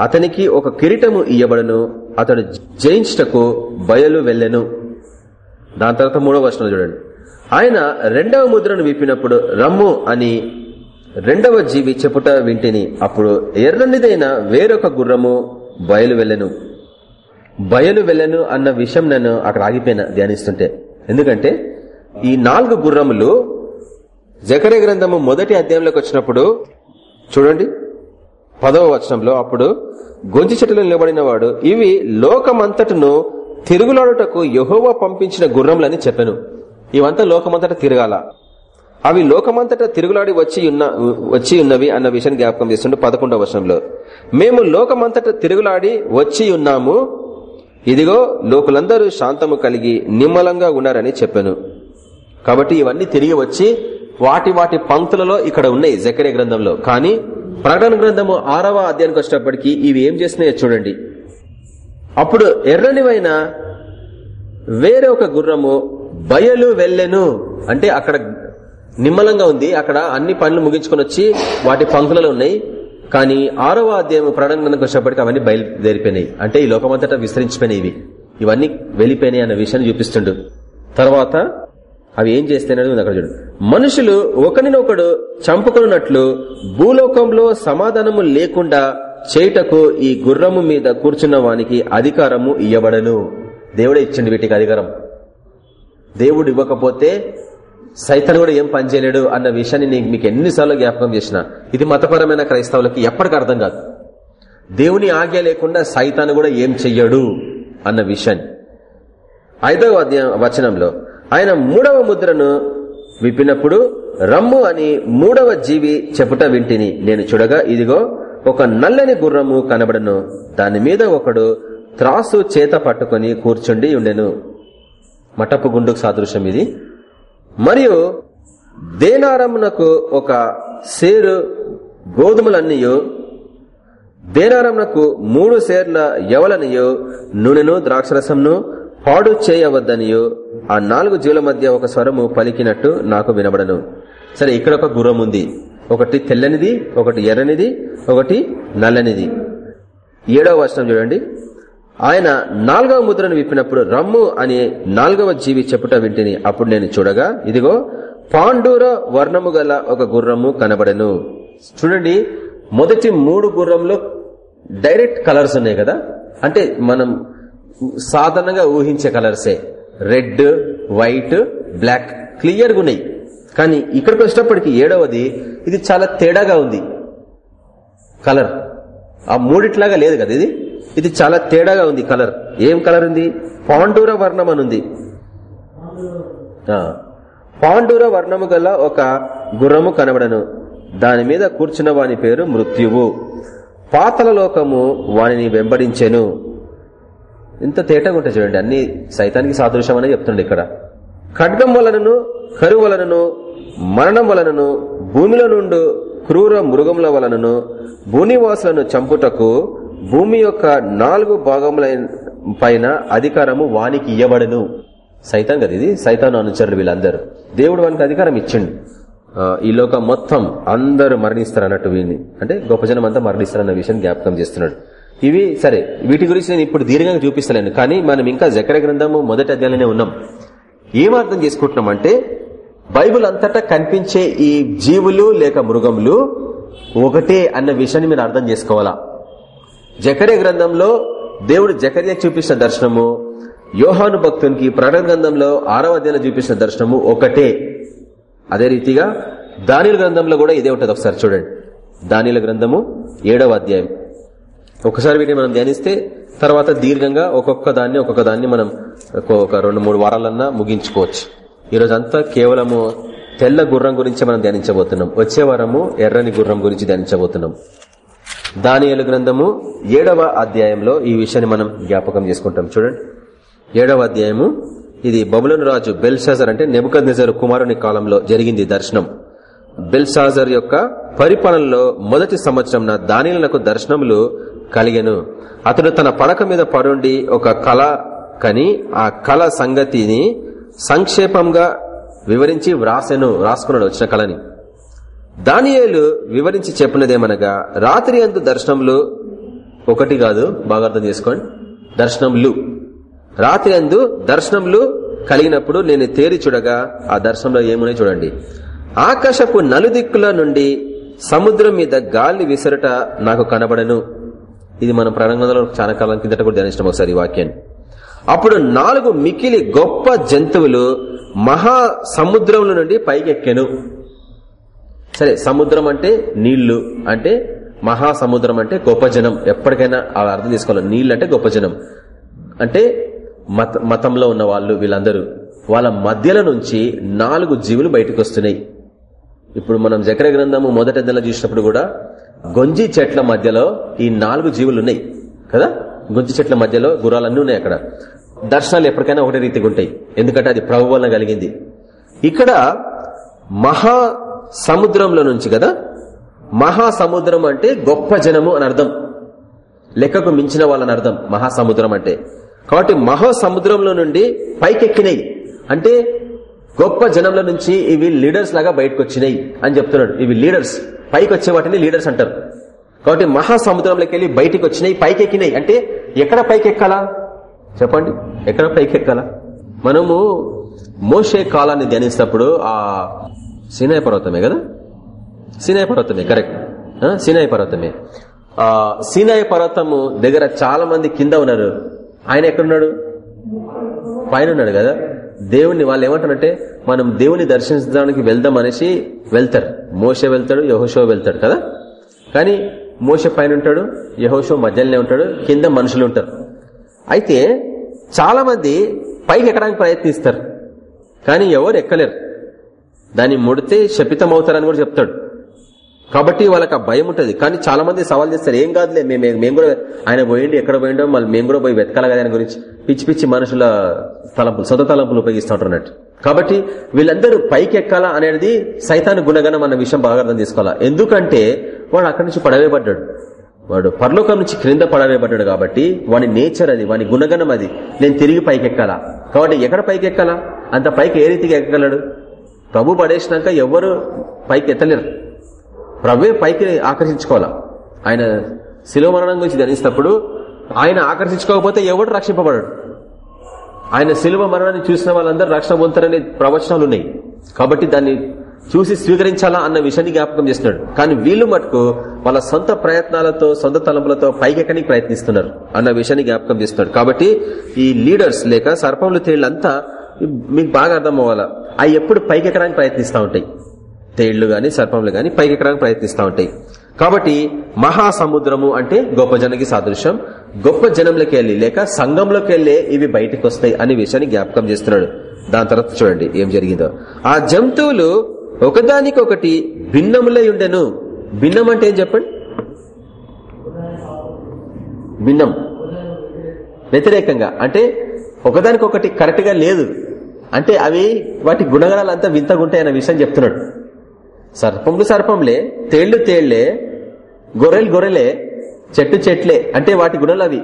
అతనికి ఒక కిరీటము ఇయ్యబడను. అతడు జయించటకు బయలు వెళ్ళెను. దాని తర్వాత మూడవ వర్షంలో చూడండి. ఆయన రెండవ ముద్రను విప్పినప్పుడు రమ్ము అని రెండవ జీవి చెప్పుట వింటిని. అప్పుడు ఎర్రనిదైన వేరొక గుర్రము బయలు వెళ్ళను. బయలు వెళ్ళను అన్న విషయం నేను అక్కడ ఆగిపోయినా ధ్యానిస్తుంటే. ఎందుకంటే ఈ నాలుగు గుర్రములు జకరే గ్రంథము మొదటి అధ్యాయంలోకి వచ్చినప్పుడు చూడండి పదవ వచనంలో అప్పుడు గొంజి చెట్టులో నిలబడిన వాడు ఇవి లోకమంతటను తిరుగులాడుటకు యహోవ పంపించిన గుర్రములని చెప్పాను. ఇవంతా లోకమంతట తిరగాల. అవి లోకమంతటా తిరుగులాడి వచ్చి ఉన్న వచ్చి ఉన్నవి అన్న విషయాన్ని జ్ఞాపకం చేస్తుండే పదకొండవ వర్షంలో మేము లోకమంతట తిరుగులాడి వచ్చి ఉన్నాము ఇదిగో లోకులందరూ శాంతము కలిగి నిమ్మలంగా ఉన్నారని చెప్పాను. కాబట్టి ఇవన్నీ తిరిగి వచ్చి వాటి వాటి పంక్తులలో ఇక్కడ ఉన్నాయి జకరే గ్రంథంలో. కానీ ప్రకటన గ్రంథము ఆరవ అధ్యాయానికి వచ్చేటప్పటికి ఇవి ఏం చేస్తున్నాయో చూడండి. అప్పుడు ఎర్రనివైన వేరే ఒక గుర్రము బయలు వెళ్ళెను. అంటే అక్కడ నిమ్మలంగా ఉంది. అక్కడ అన్ని పనులు ముగించుకొని వచ్చి వాటి పంక్తులలో ఉన్నాయి. కానీ ఆరవ అధ్యాయం ప్రణంగానికి వచ్చేప్పటికి అవన్నీ బయలుదేరిపోయినాయి. అంటే ఈ లోకమంతటా విస్తరించిపోయినాయి ఇవి. ఇవన్నీ వెళ్ళిపోయినాయి అన్న విషయాన్ని చూపిస్తుండు. తర్వాత అవి ఏం చేస్తున్నాడు అక్కడ చూడు. మనుషులు ఒకరినొకడు చంపుకున్నట్లు భూలోకంలో సమాధానము లేకుండా చేయుటకు ఈ గుర్రము మీద కూర్చున్న వానికి అధికారము ఇయ్యబడను. దేవుడే ఇచ్చిండు వీటికి అధికారం. దేవుడు ఇవ్వకపోతే సైతాన్ కూడా ఏం పనిచేయలేడు అన్న విషయాన్ని మీకు ఎన్నిసార్లు జ్ఞాపకం చేసిన. ఇది మతపరమైన క్రైస్తవులకి ఎప్పటికీ అర్థం కాదు. దేవుని ఆజ్ఞ లేకుండా సైతాన్ కూడా ఏం చెయ్యడు అన్న విషయాన్ని. ఐదవ వచనంలో ఆయన మూడవ ముద్రను విప్పినప్పుడు రమ్ము అని మూడవ జీవి చెప్పుట వింటిని నేను చూడగా ఇదిగో ఒక నల్లని గుర్రము కనబడను. దాని మీద ఒకడు త్రాసు చేత పట్టుకుని కూర్చుండి ఉండెను. మటపు గుండుకు సాదృశ్యం ఇది. మరియు దేనారమునకు ఒక సేరు గోధుమలన్నీయు దేనారమునకు మూడు సేర్ల ఎవలనియు నూనెను ద్రాక్షరసంను పాడు చేయవద్దనియో ఆ నాలుగు జీవుల మధ్య ఒక స్వరము పలికినట్టు నాకు వినబడను. సరే ఇక్కడ ఒక గుర్రం ఉంది. ఒకటి తెల్లనిది ఒకటి ఎర్రనిది ఒకటి నల్లనిది. ఏడవ వచనం చూడండి. ఆయన నాలుగవ ముద్రను విప్పినప్పుడు రమ్ము అని నాలుగవ జీవి చెప్పుట వింటిని అప్పుడు నేను చూడగా ఇదిగో పాండూర వర్ణము గల ఒక గుర్రము కనబడను. చూడండి మొదటి మూడు గుర్రంలో డైరెక్ట్ కలర్స్ ఉన్నాయి కదా? అంటే మనం సాధారణంగా ఊహించే కలర్సే. రెడ్ వైట్ బ్లాక్ క్లియర్గా ఉన్నాయి. కానీ ఇక్కడికి వచ్చినప్పటికీ ఏడవది ఇది చాలా తేడాగా ఉంది. కలర్. ఆ మూడిట్లాగా లేదు కదా ఇది? ఇది చాలా తేడాగా ఉంది కలర్. ఏం కలర్ ఉంది? పాండూర వర్ణం అనుంది పాండూర వర్ణము గల ఒక గుర్రము కనబడను. దాని మీద కూర్చున్న వాని పేరు మృత్యువు. పాతల లోకము వానిని వెంబడించెను. ఇంత తేటగా ఉంటాయి చూడండి అన్ని సైతానికి సాదృశ్యం అనేది చెప్తుండే ఇక్కడ. ఖడ్గం వలనను కరువు వలనను మరణం వలనను భూమిలో నుండి క్రూర మృగముల వలనను భూనివాసులను చంపుటకు భూమి యొక్క నాలుగు భాగముల పైన అధికారము వానికి ఇయ్యబడను. సైతం కదా ఇది? సైతాను అనుచరులు వీళ్ళందరూ. దేవుడు వానికి అధికారం ఇచ్చిండు. ఈ లోకం మొత్తం అందరూ మరణిస్తారు అన్నట్టు వీళ్ళని అంటే గొప్ప జనం అంతా మరణిస్తారన్న విషయం జ్ఞాపకం చేస్తున్నాడు. ఇవి సరే వీటి గురించి నేను ఇప్పుడు దీర్ఘంగా చూపిస్తలేను. కానీ మనం ఇంకా జకర గ్రంథము మొదటి అధ్యాయంలోనే ఉన్నాం. ఏం అర్థం చేసుకుంటున్నాం అంటే బైబుల్ అంతటా కనిపించే ఈ జీవులు లేక మృగములు ఒకటే అన్న విషయాన్ని మీరు అర్థం చేసుకోవాలా? జకరే గ్రంథంలో దేవుడు జకర్య చూపించిన దర్శనము యోహాను భక్తునికి ప్రకటన గ్రంథంలో ఆరవ అధ్యాయంలో చూపించిన దర్శనము ఒకటే. అదే రీతిగా దానిల గ్రంథంలో కూడా ఇదే ఉంటుంది ఒకసారి చూడండి. దానిల గ్రంథము ఏడవ అధ్యాయం. ఒకసారి వీటిని మనం ధ్యానిస్తే తర్వాత దీర్ఘంగా ఒక్కొక్క దాన్ని ఒక్కొక్క దాన్ని మనం ఒక రెండు మూడు వారాలన్నా ముగించుకోవచ్చు. ఈరోజు అంతా కేవలము తెల్ల గుర్రం గురించి మనం ధ్యానించబోతున్నాం. వచ్చే వారము ఎర్రని గుర్రం గురించి ధ్యానించబోతున్నాం. దానియలు గ్రంథము ఏడవ అధ్యాయంలో ఈ విషయాన్ని మనం జ్ఞాపకం చేసుకుంటాం. చూడండి. ఏడవ అధ్యాయము. ఇది బబులను రాజు బెల్సాజర్ అంటే నెబుకద్ కుమారుని కాలంలో జరిగింది దర్శనం. బెల్సాజర్ యొక్క పరిపాలనలో మొదటి సంవత్సరం దానిలకు దర్శనములు కలిగను. అతడు తన పడక మీద పడుండి ఒక కళ కని ఆ కళ సంగతిని సంక్షేపంగా వివరించి వ్రాసెను రాసుకున్నాడు వచ్చిన కళని. దానియేలు వివరించి చెప్పినదేమనగా రాత్రి అందు దర్శనములు ఒకటి కాదు బాగా అర్థం చేసుకోండి. దర్శనములు. రాత్రి అందు దర్శనంలు కలిగినప్పుడు నేను తేరి చూడగా ఆ దర్శనంలో ఏమున్నాయి చూడండి. ఆకాశపు నలుదిక్కుల నుండి సముద్రం మీద గాలి విసరట నాకు కనబడను. ఇది మనం ప్రణంగంలో చాలా కాలం కిందట కూడా ధ్యానించడం ఒకసారి ఈ వాక్యాన్ని. అప్పుడు నాలుగు మికిలి గొప్ప జంతువులు మహా సముద్రంలో నుండి పైకెక్కెను. సరే సముద్రం అంటే నీళ్ళు అంటే మహాసముద్రం అంటే గొప్ప జనం ఎప్పటికైనా అర్థం తీసుకోవాలి. నీళ్ళు అంటే గొప్ప జనం అంటే మత మతంలో ఉన్న వాళ్ళు వీళ్ళందరూ వాళ్ళ మధ్యలో నుంచి నాలుగు జీవులు బయటకు వస్తున్నాయి. ఇప్పుడు మనం జకర గ్రంథము మొదటి నెల చూసినప్పుడు కూడా గొంజి చెట్ల మధ్యలో ఈ నాలుగు జీవులు ఉన్నాయి. కదా? గొంజి చెట్ల మధ్యలో గుర్రాలన్నీ ఉన్నాయి అక్కడ. దర్శనాలు ఎప్పటికైనా ఒకటే రీతిగా ఉంటాయి. ఎందుకంటే అది ప్రభు వలన కలిగింది. ఇక్కడ మహా సముద్రంలో నుంచి కదా? మహాసముద్రం అంటే గొప్ప జనము అని అర్థం. లెక్కకు మించిన వాళ్ళని అర్థం. మహాసముద్రం అంటే. కాబట్టి మహాసముద్రంలో నుండి పైకెక్కినాయి. అంటే గొప్ప జనంలో నుంచి ఇవి లీడర్స్ లాగా బయటకు వచ్చినాయి అని చెప్తున్నాడు. ఇవి లీడర్స్. పైకి వచ్చే వాటిని లీడర్స్ అంటారు. కాబట్టి మహాసముద్రంలోకి వెళ్ళి బయటికి వచ్చినాయి పైకెక్కినాయి. అంటే ఎక్కడ పైకెక్కాలా? చెప్పండి. ఎక్కడ పైకెక్కాలా? మనము మోషే కాలాన్ని ధ్యానిస్తున్నప్పుడు ఆ సినాయ పర్వతమే కదా? సినాయ పర్వతమే కరెక్ట్ సినాయ పర్వతమే ఆ సినాయ పర్వతము దగ్గర చాలా మంది కింద ఉన్నారు. ఆయన ఎక్కడున్నాడు? పైన ఉన్నాడు కదా? దేవుణ్ణి వాళ్ళు ఏమంటారంటే మనం దేవుని దర్శించడానికి వెళ్దాం అనేసి వెళ్తారు. మోస వెళ్తాడు యహోషో వెళ్తాడు కదా? కానీ మోస పైన ఉంటాడు యహోషో మధ్యలోనే ఉంటాడు కింద మనుషులు ఉంటారు. అయితే చాలా మంది పైకి ఎక్కడానికి ప్రయత్నిస్తారు. కానీ ఎవరు ఎక్కలేరు. దాన్ని ముడితే శపితం అవుతారని కూడా చెప్తాడు. కాబట్టి వాళ్ళకి ఆ భయం ఉంటుంది. కానీ చాలా మంది సవాల్ చేస్తారు ఏం కాదులే మేము మేము కూడా ఆయన పోయిండి ఎక్కడ పోయిండో మళ్ళీ మేము కూడా పోయి వెతకాలి కదా ఆయన గురించి. పిచ్చి పిచ్చి మనుషుల తలంపులు సొంత తలంపులు ఉపయోగిస్తుంటారు అన్నట్టు. కాబట్టి వీళ్ళందరూ పైకి ఎక్కాలా అనేది సైతాన్ని గుణగణం అన్న విషయం బాగా అర్థం తీసుకోవాలా ఎందుకంటే వాడు అక్కడి నుంచి పడవేయబడ్డాడు. వాడు పరలోకం నుంచి క్రింద పడవేయబడ్డాడు కాబట్టి వాని నేచర్ అది వాని గుణగణం అది. నేను తిరిగి పైకి ఎక్కాలా కాబట్టి ఎక్కడ పైకి ఎక్కాలా అంత పైకి ఏ రీతిగా ఎక్కగలడు? ప్రభు పడేసినాక ఎవరు పైకి ఎత్తలేరు. ప్రభే పైకి ఆకర్షించుకోవాలా? ఆయన శిలువ మరణం గురించి ధరిస్తున్నప్పుడు ఆయన ఆకర్షించుకోకపోతే ఎవడు రక్షింపబడడు? ఆయన శిలువ మరణాన్ని చూసిన వాళ్ళందరూ రక్షణ పొందుతారనే ప్రవచనాలు ఉన్నాయి కాబట్టి దాన్ని చూసి స్వీకరించాలా అన్న విషయాన్ని జ్ఞాపకం చేస్తున్నాడు. కానీ వీళ్ళు మటుకు వాళ్ళ సొంత ప్రయత్నాలతో సొంత తలంపులతో పైకెక్కడానికి ప్రయత్నిస్తున్నారు అన్న విషయాన్ని జ్ఞాపకం చేస్తున్నాడు. కాబట్టి ఈ లీడర్స్ లేక సర్పములు తేళ్ళంతా మీకు బాగా అర్థం అవ్వాలా అవి ఎప్పుడు పైకెక్కడానికి ప్రయత్నిస్తూ ఉంటాయి. తేళ్ళు గాని సర్పములు గాని పైకెక్కడానికి ప్రయత్నిస్తూ ఉంటాయి. కాబట్టి మహాసముద్రము అంటే గొప్ప జనకి సాదృశ్యం. గొప్ప జనంలోకి వెళ్ళి లేక సంఘంలోకి వెళ్ళే ఇవి బయటకు వస్తాయి అనే విషయాన్ని జ్ఞాపకం చేస్తున్నాడు. దాని తర్వాత చూడండి ఏం జరిగిందో. ఆ జంతువులు ఒకదానికొకటి భిన్నములై ఉండెను. భిన్నం అంటే ఏం చెప్పండి? భిన్నం. వ్యతిరేకంగా. అంటే ఒకదానికొకటి కరెక్ట్గా లేదు. అంటే అవి వాటి గుణగణాలంతా వింతగుంటాయన్న విషయం చెప్తున్నాడు. సర్పములు సర్పంలే తేళ్ళు తేళ్ళే గొర్రెలు గొర్రెలే చెట్టు చెట్లే అంటే వాటి గుణాలు అవి.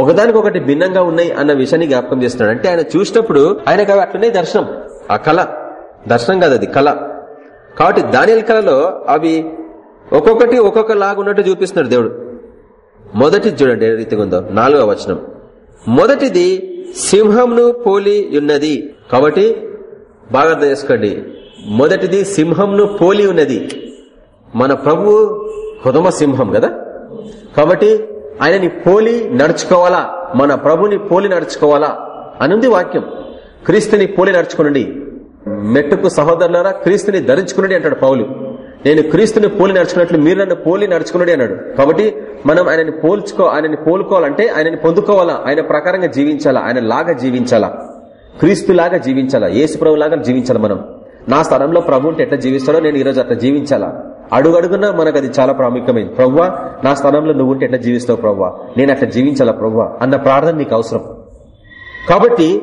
ఒకదానికొకటి భిన్నంగా ఉన్నాయి అన్న విషయాన్ని జ్ఞాపకం చేస్తున్నాడు. అంటే ఆయన చూసినప్పుడు ఆయనకు అవి అట్లనే దర్శనం. ఆ కళ. దర్శనం కాదు అది కళ. కాబట్టి దానియల్ కళలో అవి ఒక్కొక్కటి ఒక్కొక్క లాగున్నట్టు చూపిస్తున్నాడు దేవుడు. మొదటి చూడండి ఏ రీతిగా ఉందో. నాలుగవ వచనం. మొదటిది సింహంను పోలి ఉన్నది. కాబట్టి బాగా అర్థం చేసుకోండి. మొదటిది సింహంను పోలి ఉన్నది. మన ప్రభు హృదమ సింహం కదా? కాబట్టి ఆయనని పోలి నడుచుకోవాలా? మన ప్రభుని పోలి నడుచుకోవాలా? అనుంది వాక్యం. క్రీస్తుని పోలి నడుచుకునండి. మెట్టుకు సహోదరులారా క్రీస్తుని ధరించుకునండి అంటాడు పౌలు. నేను క్రీస్తుని పోలి నడుచుకున్నట్లు మీరు నన్ను పోలి నడుచుకున్నాడు అన్నాడు. కాబట్టి మనం ఆయనని పోల్చుకో ఆయనని పోలుకోవాలంటే ఆయనని పొందుకోవాలా? ఆయన ప్రకారంగా జీవించాలా? ఆయన లాగా జీవించాలా? క్రీస్తు లాగా జీవించాలా? ఏసు ప్రభు లాగా మనం? నా స్థలంలో ప్రభు ఉంటే ఎట్లా జీవిస్తాడో నేను ఈరోజు అట్లా జీవించాలా? అడుగడుగునా మనకు అది చాలా ప్రాముఖ్యమైంది. ప్రవ్వా నా స్థానంలో నువ్వు ఉంటే ఎట్లా జీవిస్తావు ప్రవ్వా? నేను అట్లా జీవించాలా ప్రవ్వా? అన్న ప్రార్థన నీకు అవసరం. కాబట్టి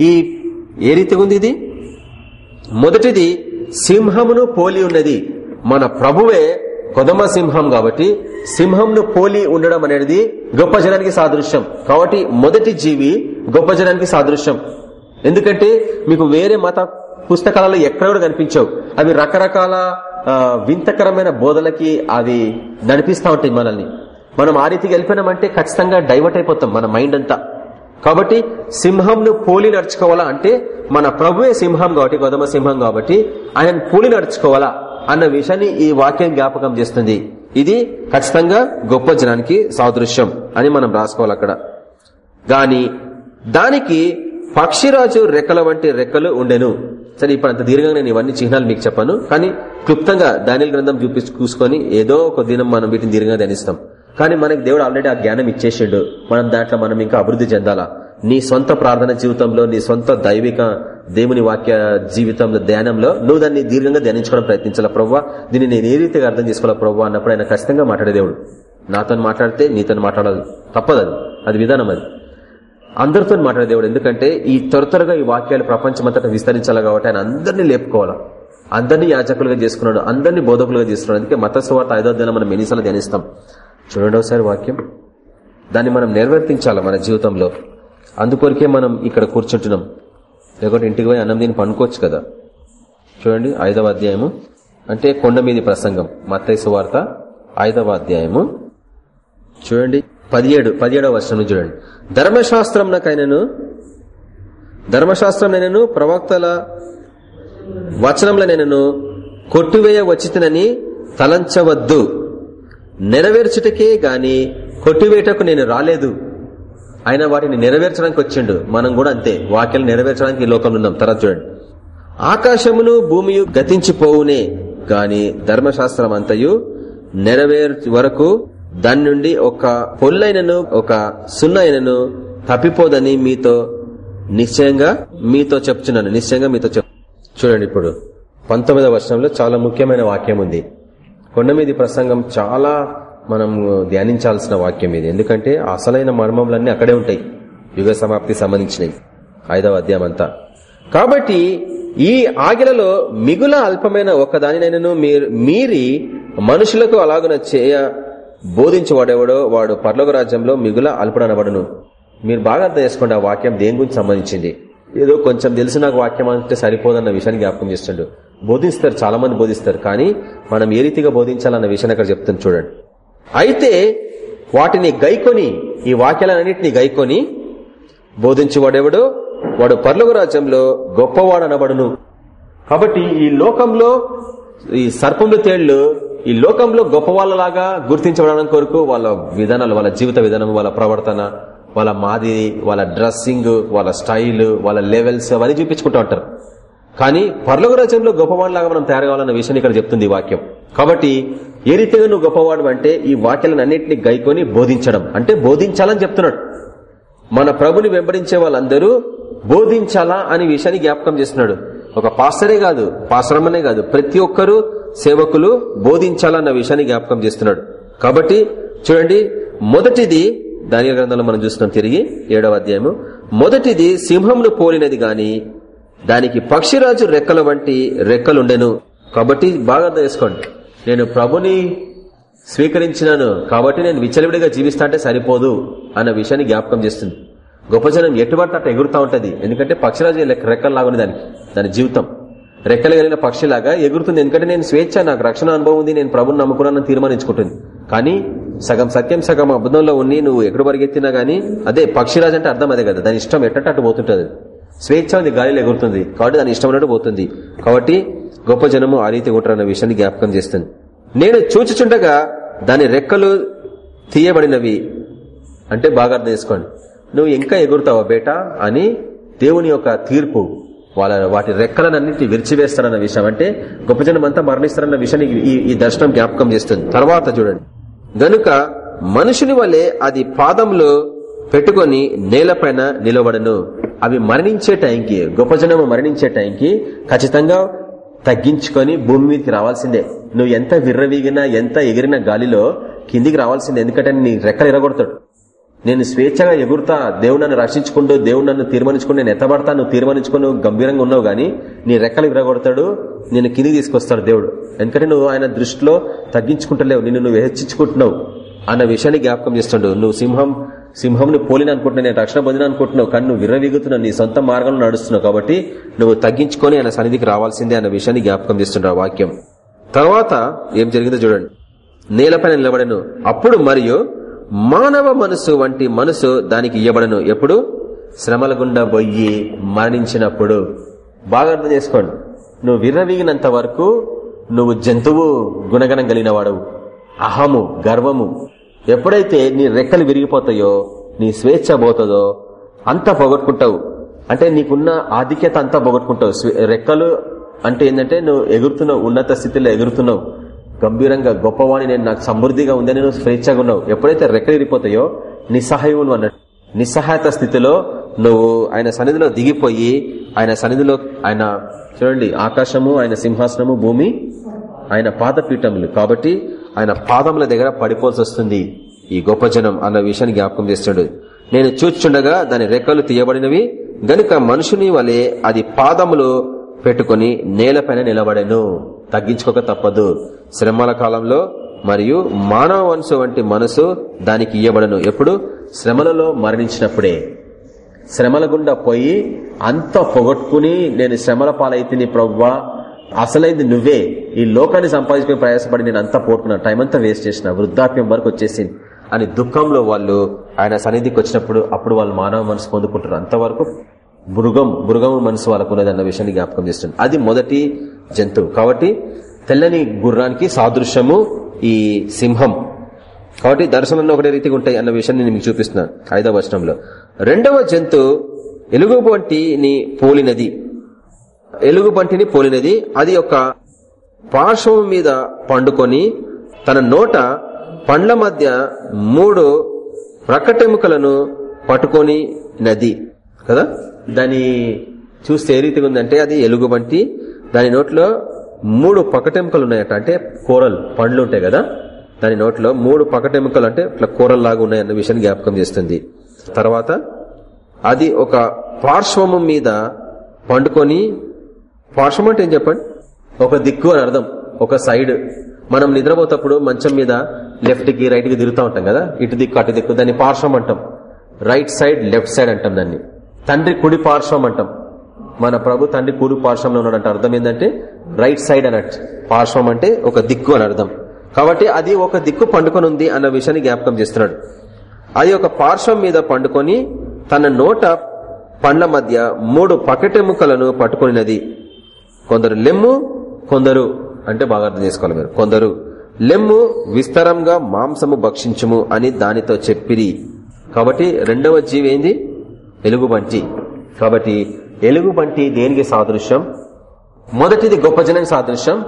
ఈ ఏ రీతిగా ఉంది ఇది? మొదటిది సింహమును పోలి ఉన్నది. మన ప్రభువే కొదమ సింహం కాబట్టి సింహంను పోలి ఉండడం అనేది గొప్ప జనానికి సాదృశ్యం. కాబట్టి మొదటి జీవి గొప్ప జనానికి సాదృశ్యం. ఎందుకంటే మీకు వేరే మత పుస్తకాలలో ఎక్కడ కూడా కనిపించవు. అవి రకరకాల వింతకరమైన బోధలకి అది నడిపిస్తూ ఉంటాయి మనల్ని. మనం ఆ రీతికి వెళ్ళిపోయినామంటే ఖచ్చితంగా డైవర్ట్ అయిపోతాం మన మైండ్ అంతా. కాబట్టి సింహంను పోలి నడుచుకోవాలా అంటే మన ప్రభువే సింహం కాబట్టి గౌతమ సింహం కాబట్టి ఆయన పోలి నడుచుకోవాలా అన్న విషయాన్ని ఈ వాక్యం జ్ఞాపకం చేస్తుంది. ఇది ఖచ్చితంగా గొప్ప జనానికి సాదృశ్యం అని మనం రాసుకోవాలి అక్కడ. గాని దానికి పక్షిరాజు రెక్కల వంటి రెక్కలు ఉండెను. సరే ఇప్పుడు అంత దీర్ఘంగా నేను ఇవన్నీ చిహ్నాలు మీకు చెప్పాను. కానీ క్లుప్తంగా దానిల గ్రంథం చూపి చూసుకొని ఏదో ఒక దినం మనం వీటిని దీర్ఘంగా ధ్యానిస్తాం. కానీ మనకి దేవుడు ఆల్రెడీ ఆ జ్ఞానం ఇచ్చేసిండు. మనం దాంట్లో మనం ఇంకా అభివృద్ధి చెందాలా? నీ సొంత ప్రార్థన జీవితంలో నీ సొంత దైవిక దేవుని వాక్య జీవితంలో ధ్యానంలో నువ్వు దాన్ని దీర్ఘంగా ధ్యానించుకోవడం ప్రయత్నించాలా ప్రవ్వా? దీన్ని నేను ఏ రీతిగా అర్థం చేసుకోవాలా ప్రవ్వా అన్నప్పుడు ఆయన ఖచ్చితంగా మాట్లాడే దేవుడు. నాతో మాట్లాడితే నీతో మాట్లాడాలి. తప్పదు అది. అది విధానం అది. అందరితో మాట్లాడే దేవుడు. ఎందుకంటే ఈ త్వర త్వరగా ఈ వాక్యాలు ప్రపంచమంతటా విస్తరించాలి కాబట్టి ఆయన అందరినీ లేపుకోవాలా? అందరినీ యాచకులుగా చేసుకున్నాడు. అందరినీ బోధకులుగా చేసుకున్నాడు. అందుకే మత స్వార్థ ఐదో మనం ఎన్నిసార్లు ధ్యానిస్తాం. చూడండి ఒకసారి వాక్యం. దాన్ని మనం నెరవేర్తించాలి మన జీవితంలో. అందుకొరికే మనం ఇక్కడ కూర్చుంటున్నాం. లేకపోతే ఇంటికి పోయి అన్నం దీన్ని పండుకోవచ్చు కదా. చూడండి ఐదవ అధ్యాయము. అంటే కొండ మీది ప్రసంగం. మత్తైసు వార్త ఐదవ అధ్యాయము. చూడండి. పదిహేడు పదిహేడవ వర్షం చూడండి. ధర్మశాస్త్రంకైనను ధర్మశాస్త్రంనైనను ప్రవక్తల వచనంలోనైనను కొట్టివేయ వచ్చితనని తలంచవద్దు. నెరవేర్చుటకే గాని కొట్టివేయటకు నేను రాలేదు. ఆయన వాటిని నెరవేర్చడానికి వచ్చిండు మనం కూడా అంతే. వాక్యాలు నెరవేర్చడానికి ఈ లోకంలో ఉన్నాం. తర్వాత చూడండి. ఆకాశమును భూమియు గతించిపోవునే గాని ధర్మశాస్త్రం అంతయు నెరవేర్ వరకు దాని నుండి ఒక పొల్లైనను ఒక సున్నైనను తప్పిపోదని మీతో నిశ్చయంగా మీతో చెప్తున్నాను. నిశ్చయంగా మీతో చెప్ చూడండి ఇప్పుడు. పంతొమ్మిదవ వర్షంలో చాలా ముఖ్యమైన వాక్యం ఉంది. కొండ మీది ప్రసంగం చాలా మనం ధ్యానించాల్సిన వాక్యం ఇది. ఎందుకంటే అసలైన మర్మములన్నీ అక్కడే ఉంటాయి. యుగ సమాప్తి సంబంధించినవి. ఐదవ అధ్యాయం అంతా. కాబట్టి ఈ ఆగిలలో మిగుల అల్పమైన ఒకదానినైనను మీరి మనుషులకు అలాగున చేయ బోధించేవాడెవడో వాడు పర్లోక రాజ్యంలో మిగుల అల్పడనబడును. మీరు బాగా అర్థం చేసుకోండి ఆ వాక్యం దేని గురించి సంబంధించింది? ఏదో కొంచెం తెలిసి నాకు వాక్యం అంటే సరిపోదన్న విషయాన్ని జ్ఞాపకం చేస్తుండడు బోధిస్తారు చాలా మంది బోధిస్తారు కానీ మనం ఏ రీతిగా బోధించాలన్న విషయాన్ని అక్కడ చెప్తుంది చూడండి. అయితే వాటిని గైకొని ఈ వాక్యాలన్నింటినీ గైకొని బోధించేవాడెవడో? వాడు పర్లోక రాజ్యంలో గొప్పవాడు అనబడును కాబట్టి ఈ లోకంలో ఈ సర్పములు తేళ్ళు ఈ లోకంలో గొప్ప వాళ్ళలాగా గుర్తించబడడం కొరకు వాళ్ళ విధానాలు వాళ్ళ జీవిత విధానం వాళ్ళ ప్రవర్తన వాళ్ళ మాదిరి వాళ్ళ డ్రెస్సింగ్ వాళ్ళ స్టైల్ వాళ్ళ లెవెల్స్ అవన్నీ చూపించుకుంటూ ఉంటారు. కానీ పర్లోక రాజ్యంలో గొప్పవాడిలాగా మనం తయారు కావాలన్న విషయాన్ని ఇక్కడ చెప్తుంది వాక్యం. కాబట్టి ఏ రీతిగా నువ్వు గొప్పవాడు అంటే ఈ వాక్యాలను అన్నింటినీ గైకొని బోధించడం. అంటే బోధించాలని చెప్తున్నాడు. మన ప్రభుని వెంబడించే వాళ్ళందరూ బోధించాలా అనే విషయాన్ని జ్ఞాపకం చేస్తున్నాడు. ఒక పాస్టరే కాదు పాశ్రమనే కాదు. ప్రతి ఒక్కరూ సేవకులు బోధించాలన్న విషయాన్ని జ్ఞాపకం చేస్తున్నాడు. కాబట్టి చూడండి మొదటిది దాని గ్రంథంలో మనం చూస్తున్నాం తిరిగి ఏడవ అధ్యాయము. మొదటిది సింహంను పోలినది గాని దానికి పక్షిరాజు రెక్కల వంటి రెక్కలుండెను. కాబట్టి బాగా చేసుకోండి. నేను ప్రభుని స్వీకరించినాను కాబట్టి నేను విచలవిడిగా జీవిస్తా అంటే సరిపోదు అన్న విషయాన్ని జ్ఞాపకం చేస్తుంది. గొప్ప జనం ఎటువంటి అట్లా ఎగురుతా ఉంటది? ఎందుకంటే పక్షిరాజు రెక్కల్లాగుంది దానికి దాని జీవితం. రెక్కలు కలిగిన పక్షిలాగా ఎగురుతుంది. ఎందుకంటే నేను స్వేచ్ఛ నాకు రక్షణ అనుభవం ఉంది. నేను ప్రభుని నమ్ముకున్నానని తీర్మానించుకుంటుంది. కానీ సగం సత్యం సగం అబద్ధంలో ఉండి నువ్వు ఎక్కడ పరిగెత్తినా గానీ అదే పక్షిరాజు అంటే అర్థం అదే కదా. దాని ఇష్టం ఎట్టట్టు పోతుంటది. స్వేచ్ఛ ఉంది గాలిలో ఎగురుతుంది. కాబట్టి దాని ఇష్టం ఉన్నట్టు పోతుంది. కాబట్టి గొప్ప జనము ఆ రీతి ఉంటారన్న విషయాన్ని జ్ఞాపకం చేస్తుంది. నేను చూచుచుండగా దాని రెక్కలు తీయబడినవి. అంటే బాగా అర్థం చేసుకోండి. నువ్వు ఇంకా ఎగురుతావా బేటా అని దేవుని యొక్క తీర్పు. వాళ్ళ వాటి రెక్కలన్నింటి విరిచివేస్తారన్న విషయం. అంటే గొప్ప జనం అంతా మరణిస్తారన్న విషయాన్ని ఈ దర్శనం జ్ఞాపకం చేస్తుంది. తర్వాత చూడండి. గనుక మనుషుని వల్లే అది పాదంలో పెట్టుకొని నేలపైన నిలబడను. అవి మరణించే టైంకి గొప్ప జనము మరణించే టైంకి ఖచ్చితంగా తగ్గించుకొని భూమి మీదకి రావాల్సిందే. నువ్వు ఎంత విర్రవీగినా ఎంత ఎగిరిన గాలిలో కిందికి రావాల్సిందే. ఎందుకంటే నీ రెక్కలు ఎరగొడతాడు నేను స్వేచ్ఛగా ఎగురుతా దేవుడు నన్ను రక్షించుకుంటూ దేవుడు నన్ను తీర్మానించుకుని నేను ఎత్తబడతా నువ్వు తీర్మానించుకుని గంభీరంగా ఉన్నావు గానీ నీ రెక్కలు విరగొడతాడు నేను కిందికి తీసుకొస్తాడు దేవుడు. ఎందుకంటే నువ్వు ఆయన దృష్టిలో తగ్గించుకుంటలేవు నిన్ను నువ్వు హెచ్చించుకుంటున్నావు అన్న విషయాన్ని జ్ఞాపకం చేస్తుండవు నువ్వు సింహం సింహంని పోలిన అనుకుంటున్నా నేను రక్షణ పొందిన అనుకుంటున్నావు కానీ నువ్వు విర్రవీగుతున్నావు నీ సొంత మార్గంలో నడుస్తున్నావు కాబట్టి నువ్వు తగ్గించుకొని ఆయన సన్నిధికి రావాల్సిందే అన్న విషయాన్ని జ్ఞాపకం చేస్తుండ్రు వాక్యం. తర్వాత ఏం జరిగిందో చూడండి. నేలపైన నిలబడను. అప్పుడు మరియు మానవ మనసు వంటి మనసు దానికి ఇవ్వబడను ఎప్పుడు? శ్రమల గుండా బొయ్యి మరణించినప్పుడు. బాగా అర్థం చేసుకోండి. నువ్వు విర్రవీగినంత వరకు నువ్వు జంతువు గుణగణం కలిగిన వాడవు అహము గర్వము ఎప్పుడైతే నీ రెక్కలు విరిగిపోతాయో నీ స్వేచ్ఛ పోతుందో అంతా పోగొట్టుకుంటావు. అంటే నీకున్న ఆధిక్యత అంతా పోగొట్టుకుంటావు. రెక్కలు అంటే ఏంటంటే నువ్వు ఎగురుతున్నావు ఉన్నత స్థితిలో ఎగురుతున్నావు. గంభీరంగా గొప్పవాణి నేను నాకు సమృద్ధిగా ఉందని నువ్వు స్వేచ్ఛగా ఉన్నావు. ఎప్పుడైతే రెక్కలు విరిగిపోతాయో నిస్సహాయం నువ్వు అన్నట్టు. నిస్సహాయత స్థితిలో నువ్వు ఆయన సన్నిధిలో దిగిపోయి ఆయన సన్నిధిలో ఆయన చూడండి ఆకాశము ఆయన సింహాసనము భూమి ఆయన పాదపీఠములు. కాబట్టి ఆయన పాదముల దగ్గర పడిపోవాల్సి వస్తుంది. ఈ గొప్ప జనం అన్న విషయాన్ని జ్ఞాపకం చేస్తాడు నేను చూచుండగా దాని రెక్కలు తీయబడినవి గనుక మనుషుని వలె అది పాదములు పెట్టుకుని నేలపైన నిలబడెను. తగ్గించుకోక తప్పదు. శ్రమల కాలంలో మరియు మానవ మనసు వంటి మనసు దానికి ఇయ్యబడను. ఎప్పుడు? శ్రమలలో మరణించినప్పుడే. శ్రమల గుండా పోయి అంత పొగొట్టుకుని నేను శ్రమల పాలైతే ప్రవ్వా అసలైంది నువ్వే. ఈ లోకాన్ని సంపాదించుకుని ప్రయాసపడి నేను అంతా పోటుకున్నాను టైం అంతా వేస్ట్ చేసిన వృద్ధాప్యం వరకు వచ్చేసింది. అని దుఃఖంలో వాళ్ళు ఆయన సన్నిధికి వచ్చినప్పుడు అప్పుడు వాళ్ళు మానవ మనసు పొందుకుంటారు అంతవరకు మృగం మృగం మనసు వాళ్ళకు ఉన్నది అన్న విషయాన్ని జ్ఞాపకం చేస్తుంది. అది మొదటి జంతువు. కాబట్టి తెల్లని గుర్రానికి సాదృశ్యము ఈ సింహం. కాబట్టి దర్శనంలో ఒకటే రీతిగా ఉంటాయి అన్న విషయాన్ని నేను మీకు చూపిస్తున్నాను ఐదవ వచనంలో. రెండవ జంతు ఎలుగుబంటిని పోలినది. ఎలుగుబంటిని పోలినది. అది ఒక పార్శ్వం మీద పండుకొని తన నోట పండ్ల మధ్య మూడు ప్రకటెముకలను పట్టుకొని నది. కదా? దాని చూస్తే ఏ రీతిగా ఉందంటే అది ఎలుగుబంటి దాని నోట్లో మూడు పకటెముకలు ఉన్నాయట అంటే కూరలు పండ్లు ఉంటాయి కదా? దాని నోట్లో మూడు పకటెముకలు అంటే ఇట్లా కూరల్లాగా ఉన్నాయన్న విషయాన్ని జ్ఞాపకం చేస్తుంది. తర్వాత అది ఒక పార్శ్వము మీద పండుకొని పార్శ్వం అంటే ఏం చెప్పండి? ఒక దిక్కు అని అర్థం. ఒక సైడ్. మనం నిద్రపోతప్పుడు మంచం మీద లెఫ్ట్కి రైట్కి తిరుగుతూ ఉంటాం కదా? ఇటు దిక్కు అటు దిక్కు దాన్ని పార్శ్వం అంటాం. రైట్ సైడ్ లెఫ్ట్ సైడ్ అంటాం దాన్ని. తండ్రి కుడి పార్శ్వం అంటాం. మన ప్రభు తండ్రి కుడి పార్శ్వంలో ఉన్నాడంటే. అర్థం ఏంటంటే రైట్ సైడ్ అన్నట్టు. పార్శ్వం అంటే ఒక దిక్కు అని అర్థం. కాబట్టి అది ఒక దిక్కు పండుకొని ఉంది అన్న విషయాన్ని జ్ఞాపకం చేస్తున్నాడు. అది ఒక పార్శ్వం మీద పండుకొని తన నోట పండ్ల మధ్య మూడు పకెటెముకలను పట్టుకున్నది. కొందరు లెమ్ము కొందరు అంటే బాగా అర్థం చేసుకోవాలి మీరు. కొందరు లెమ్ము విస్తరంగా మాంసము భక్షించుము అని దానితో చెప్పిరి. కాబట్టి రెండవ జీవి ఏంది? ఎలుగుబంటి. కాబట్టి ఎలుగుబంటి దేనికి సాదృశ్యం? మొదటిది గొప్ప జనానికి సాదృశ్యం.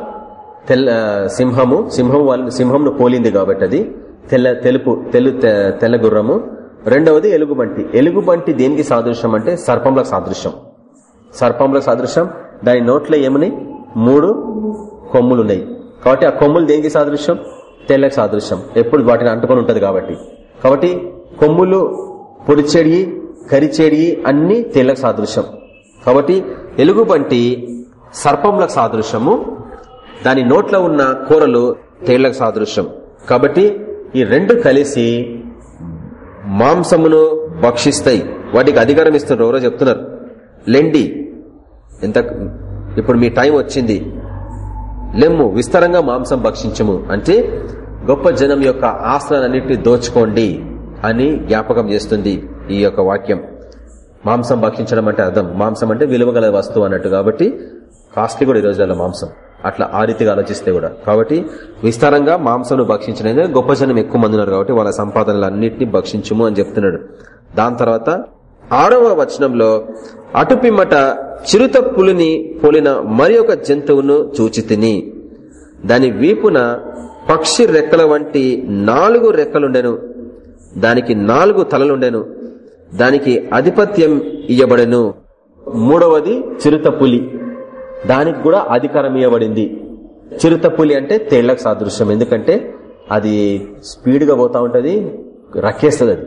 తెల్ల సింహము. సింహం వాళ్ళు సింహంను పోలింది కాబట్టి అది. తెల్ల తెలుపు తెలు తెల్ల గుర్రము. రెండవది ఎలుగుబంటి. ఎలుగుబంటి దేనికి సాదృశ్యం అంటే సర్పంలకు సాదృశ్యం. సర్పంలకు సాదృశ్యం. దాని నోట్లో ఏమున్నాయి? మూడు కొమ్ములు ఉన్నాయి కాబట్టి ఆ కొమ్ములు దేనికి సాదృశ్యం? తెల్లకి సాదృశ్యం. ఎప్పుడు వాటిని అంటుకొని ఉంటది కాబట్టి. కాబట్టి కొమ్ములు పొడిచేడి కరిచేడి అన్ని తేళ్ళకు సాదృశ్యం. కాబట్టి ఎలుగుబంటి సర్పంలకు సాదృశ్యము దాని నోట్లో ఉన్న కూరలు తేళ్ళకు సాదృశ్యం. కాబట్టి ఈ రెండు కలిసి మాంసమును భక్షిస్తాయి. వాటికి అధికారం ఇస్తున్నారు ఎవరో చెప్తున్నారు. లెండి ఎంత ఇప్పుడు మీ టైం వచ్చింది. లెమ్ము విస్తారంగా మాంసం భక్షించము. అంటే గొప్ప జనం యొక్క ఆస్తులన్నింటినీ దోచుకోండి అని జ్ఞాపకం చేస్తుంది. ఈ యొక్క వాక్యం మాంసం భక్షించడం అంటే అర్థం. మాంసం అంటే విలువగల వస్తువు అన్నట్టు కాబట్టి కాస్ట్లీ కూడా ఈ రోజులలో మాంసం. అట్లా ఆ రీతిగా ఆలోచిస్తే కూడా. కాబట్టి విస్తారంగా మాంసం భక్షించిన గొప్ప జనం ఎక్కువ మంది ఉన్నారు కాబట్టి వాళ్ళ సంపాదనలు అన్నింటినీ భక్షించము అని చెప్తున్నాడు. దాని తర్వాత ఆరవ వచనంలో అటుపిమ్మట చిరుత పులిని పోలిన మరి ఒక జంతువును చూచి తిని దాని వీపున పక్షి రెక్కల వంటి నాలుగు రెక్కలుండెను. దానికి నాలుగు తలలుండెను. దానికి ఆధిపత్యం ఇయ్యబడను. మూడవది చిరుత పులి. దానికి కూడా అధికారం ఇవ్వబడింది చిరుత పులి అంటే తేళ్ళకు సాదృశ్యం. ఎందుకంటే అది స్పీడ్గా పోతా ఉంటది రక్కేస్తుంది అది.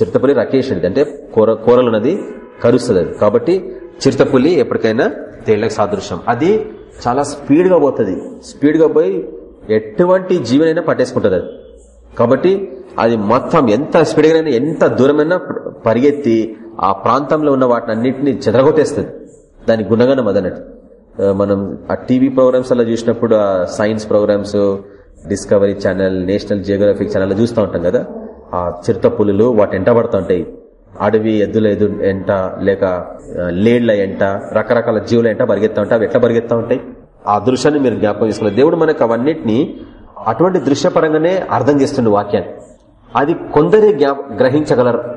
చిరుతపులి రకేషుడిది అంటే కూర కూరలున్నది కరుస్తుంది అది కాబట్టి చిరుతపులి ఎప్పటికైనా తేళ్ళకు సాదృశ్యం. అది చాలా స్పీడ్గా పోతుంది. స్పీడ్గా పోయి ఎటువంటి జీవనైనా పట్టేసుకుంటది అది కాబట్టి అది మొత్తం ఎంత స్పీడ్గా ఎంత దూరమైనా పరిగెత్తి ఆ ప్రాంతంలో ఉన్న వాటిని అన్నింటినీ చెదరగొట్టేస్తుంది. దాని గుణగణం అదన్నట్టు. మనం ఆ టీవీ ప్రోగ్రామ్స్ అలా చూసినప్పుడు ఆ science programmes Discovery channel National Geographic channel చూస్తూ ఉంటాం కదా. ఆ చిరుత పులులు వాటి ఎంట పడుతుంటాయి అడవి ఎద్దుల ఎదు ఎంట లేక లేళ్ళ ఎంట రకరకాల జీవుల ఎంట పరిగెత్తా ఉంటాయి. అవి ఎట్లా పరిగెత్తా ఉంటాయి? ఆ దృశ్యాన్ని మీరు జ్ఞాపకం చేసుకున్నారు దేవుడు మనకు అవన్నిటిని అటువంటి దృశ్యపరంగానే అర్థం చేస్తుండే వాక్యాన్ని. అది కొందరే గ్రహించగలరు.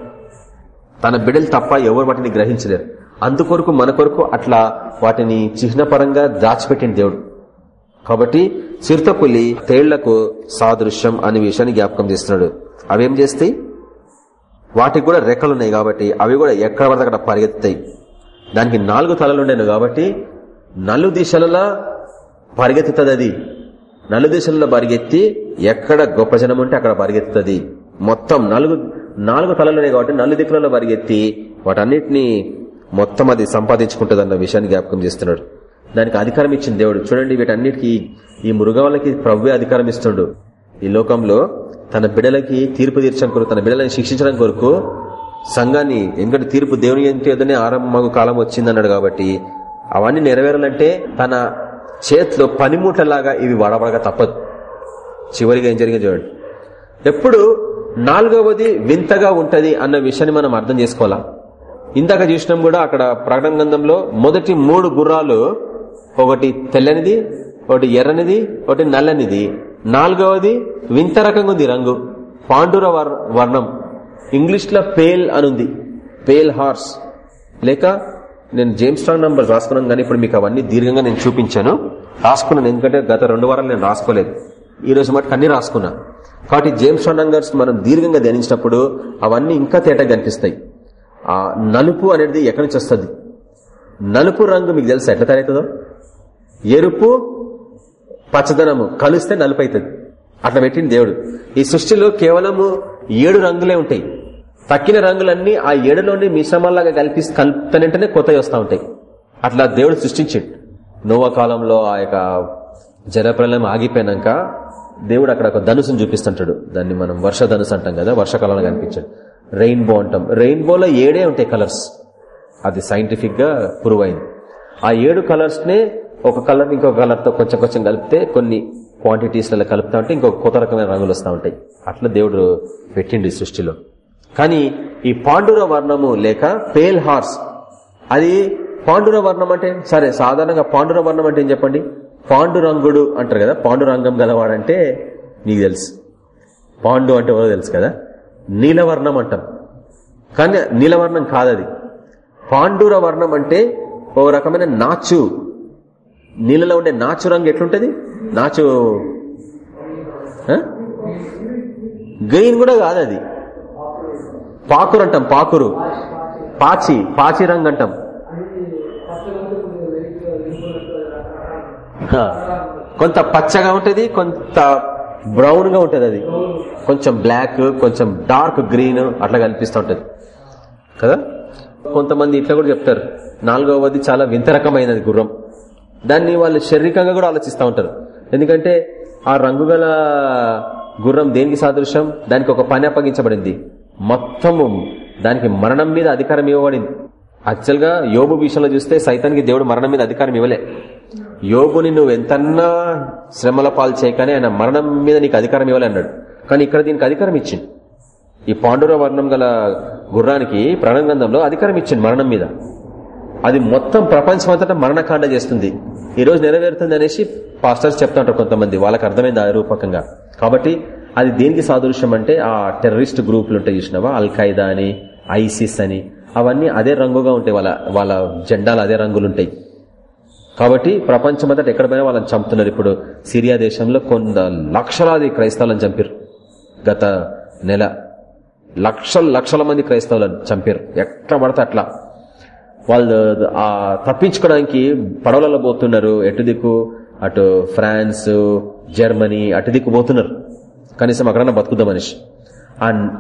తన బిడ్డలు తప్ప ఎవరు వాటిని గ్రహించలేరు. అందుకొరకు మన కొరకు అట్లా వాటిని చిహ్నపరంగా దాచిపెట్టిన దేవుడు. కాబట్టి చిరుతపులి తేళ్ళకు సాదృశ్యం అనే విషయాన్ని జ్ఞాపకం చేస్తున్నాడు. అవేం చేస్తాయి? వాటికి కూడా రెక్కలున్నాయి కాబట్టి అవి కూడా ఎక్కడ పడితే అక్కడ పరిగెత్తాయి దానికి నాలుగు తలలుండేను కాబట్టి నలు దిశలలో పరిగెత్తుతుంది అది. నలు దిశలలో పరిగెత్తి ఎక్కడ గొప్ప జనం ఉంటే అక్కడ పరిగెత్తుతుంది. మొత్తం నలుగు నాలుగు తలలునే కాబట్టి నలు దిక్కులలో పరిగెత్తి వాటన్నిటిని మొత్తం అది సంపాదించుకుంటుంది అన్న విషయాన్ని జ్ఞాపకం చేస్తున్నాడు. దానికి అధికారం ఇచ్చింది దేవుడు. చూడండి వీటన్నిటికీ ఈ మృగాలకి ప్రవ్వే అధికారం ఇస్తుండు. ఈ లోకంలో తన బిడలకి తీర్పు తీర్చడం కొరకు తన బిడలని శిక్షించడం కొరకు సంఘాన్ని ఎందుకంటే తీర్పు దేవుని ఎంతనే ఆరంభ కాలం వచ్చిందన్నాడు కాబట్టి అవన్నీ నెరవేరాలంటే తన చేతిలో పనిముట్లలాగా ఇవి వాడబడగా తప్పదు. చివరిగా ఏం జరిగింది చూడండి. ఎప్పుడు నాలుగవది వింతగా ఉంటది అన్న విషయాన్ని మనం అర్థం చేసుకోవాలా? ఇందాక చూసినాం కూడా అక్కడ ప్రకటన గ్రంథంలో మొదటి మూడు గుర్రాలు ఒకటి తెల్లనిది ఒకటి ఎర్రనిది ఒకటి నల్లనిది. నాలుగవది వింత రకంగా ఉంది రంగు. పాండుర వర్ణం. ఇంగ్లీష్లో పేల్ అనుంది. Pale horse. లేక నేను జేమ్స్ స్ట్రాంగ్ నంబర్ రాసుకున్నాను కానీ ఇప్పుడు మీకు అవన్నీ దీర్ఘంగా నేను చూపించాను. రాసుకున్నాను ఎందుకంటే గత రెండు వారాలు నేను రాసుకోలేదు. ఈ రోజు మటుకు అన్ని రాసుకున్నా. కాబట్టి జేమ్స్ షోనంగర్స్ మనం దీర్ఘంగా ధ్యానించినప్పుడు అవన్నీ ఇంకా తేటగా కనిపిస్తాయి. ఆ నలుపు అనేది ఎక్కడి నుంచి వస్తుంది? నలుపు రంగు మీకు తెలుసా ఎట్లా తయారవుతుందో? ఎరుపు పచ్చదనము కలిస్తే నలుపు అవుతుంది అట్లా పెట్టింది దేవుడు. ఈ సృష్టిలో కేవలము ఏడు రంగులే ఉంటాయి. తక్కిన రంగులన్నీ ఆ ఏడులోని మిశ్రమాలాగా కలిపి కలిపితనంటేనే కొత్తవి వస్తూ ఉంటాయి. అట్లా దేవుడు సృష్టించాడు. నోవ కాలంలో ఆ యొక్క జలప్రలయం ఆగిపోయినాక దేవుడు అక్కడ ఒక ధనుసును చూపిస్తుంటాడు. దాన్ని మనం వర్ష ధనుసు అంటాం కదా వర్షకాలంలో కనిపించాడు రెయిన్బో అంటాం. రెయిన్బోలో ఏడే ఉంటాయి కలర్స్. అది సైంటిఫిక్గా ప్రూవ్ అయింది. ఆ ఏడు కలర్స్ నే ఒక కలర్ ఇంకొక కలర్తో కొంచెం కొంచెం కలిపితే కొన్ని క్వాంటిటీస్ కలుపుతా ఉంటే ఇంకొక కొత్త రకమైన రంగులు వస్తూ ఉంటాయి. అట్లా దేవుడు పెట్టిండు ఈ సృష్టిలో. కానీ ఈ పాండుర వర్ణము లేక పేల్ హార్స్ అది పాండుర వర్ణం అంటే సరే సాధారణంగా పాండుర వర్ణం అంటే ఏం చెప్పండి? పాండురంగుడు అంటారు కదా పాండురంగం గలవాడంటే నీకు తెలుసు. పాండు అంటే ఎవరో తెలుసు కదా? నీలవర్ణం అంటాం కానీ నీలవర్ణం కాదది. పాండుర వర్ణం అంటే ఓ రకమైన నాచు. నీళ్ళలో ఉండే నాచు రంగు ఎట్లుంటది? నాచు గెయిన్ కూడా కాదు అది పాకురు. అంటాం పాకురు పాచి పాచి రంగు అంటాం కొంత పచ్చగా ఉంటుంది కొంత బ్రౌన్గా ఉంటుంది అది. కొంచెం బ్లాక్ కొంచెం డార్క్ గ్రీన్ అట్లా కనిపిస్తూ ఉంటుంది. కదా? కొంతమంది ఇట్లా కూడా చెప్తారు. నాలుగవది చాలా వింత రకమైనది గుర్రం. దాన్ని వాళ్ళు శారీరకంగా కూడా ఆలోచిస్తూ ఉంటారు. ఎందుకంటే ఆ రంగుగల గుర్రం దేనికి సాదృశ్యం? దానికి ఒక పని అప్పగించబడింది. మొత్తము దానికి మరణం మీద అధికారం ఇవ్వబడింది. యాక్చువల్గా యోబు విషయంలో చూస్తే సైతానికి దేవుడు మరణం మీద అధికారం ఇవ్వలే. యోగుని నువ్వు ఎంతన్నా శ్రమల పాలు చేయకనే ఆయన మరణం మీద నీకు అధికారం ఇవ్వాలన్నాడు కానీ ఇక్కడ దీనికి అధికారం ఇచ్చింది ఈ పాండుర వర్ణం గల గుర్రానికి ప్రాణగంధంలో అధికారం ఇచ్చింది మరణం మీద. అది మొత్తం ప్రపంచం అంతటా మరణకాండ చేస్తుంది. ఈ రోజు నెరవేరుతుంది అనేసి పాస్టర్స్ చెప్తుంటారు కొంతమంది. వాళ్ళకి అర్థమైంది ఆ రూపకంగా. కాబట్టి అది దేనికి సాదృశ్యం అంటే ఆ టెర్రరిస్ట్ గ్రూపులు ఉంటాయి చూసినావా? అల్ ఖైదా అని ఐసిస్ అని. అవన్నీ అదే రంగుగా ఉంటాయి. వాళ్ళ వాళ్ళ జెండాలు అదే రంగులు ఉంటాయి. కాబట్టి ప్రపంచమంతటా ఎక్కడ పోయినా వాళ్ళని చంపుతున్నారు ఇప్పుడు. సిరియా దేశంలో కొంత లక్షలాది క్రైస్తవులను చంపారు గత నెల లక్షల లక్షల మంది క్రైస్తవులను చంపారు ఎట్లా పడితే అట్లా. వాళ్ళు ఆ తప్పించుకోవడానికి పడవలలో పోతున్నారు. ఎటు దిక్కు? అటు ఫ్రాన్స్ జర్మనీ అటు దిక్కు పోతున్నారు. కనీసం అక్కడన్నా బతుకుద్దాం మనిషి.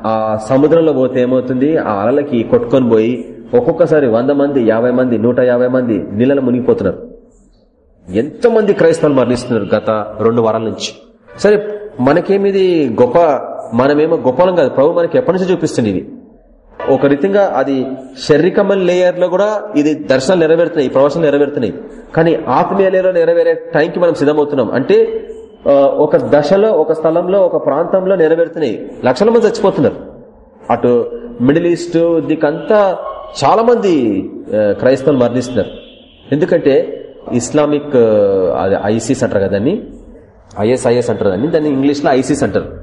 ఆ సముద్రంలో పోతే ఏమవుతుంది? ఆ అలలకి కొట్టుకొని పోయి ఒక్కొక్కసారి వంద మంది యాభై మంది నూట మంది నీళ్ళలో మునిగిపోతున్నారు. ఎంతో మంది క్రైస్తవులు మరణిస్తున్నారు గత రెండు వారాల నుంచి? సరే మనకేమిది గొప్ప మనమేమో గొప్పలం కాదు. ప్రభు మనకి ఎప్పటి నుంచి చూపిస్తుంది ఇది. ఒక రీతిగా అది శారీరకమైన లేయర్లో కూడా ఇది దర్శనాలు నెరవేరుతున్నాయి ప్రవచనాలు నెరవేరుతున్నాయి. కానీ ఆత్మీయ లేయర్లో నెరవేరే టైంకి మనం సిద్ధమవుతున్నాం. అంటే ఒక దశలో ఒక స్థలంలో ఒక ప్రాంతంలో నెరవేరుతున్నాయి. లక్షల మంది చచ్చిపోతున్నారు. అటు మిడిల్ ఈస్ట్ దీకంతా చాలా మంది క్రైస్తవులు మరణిస్తున్నారు. ఎందుకంటే ఇస్లామిక్ ఐసీస్ అంటారు కదా దాన్ని? ఐఎస్ఐఎస్ అంటారు దాన్ని. దాన్ని ఇంగ్లీష్లో ఐసీస్ అంటారు.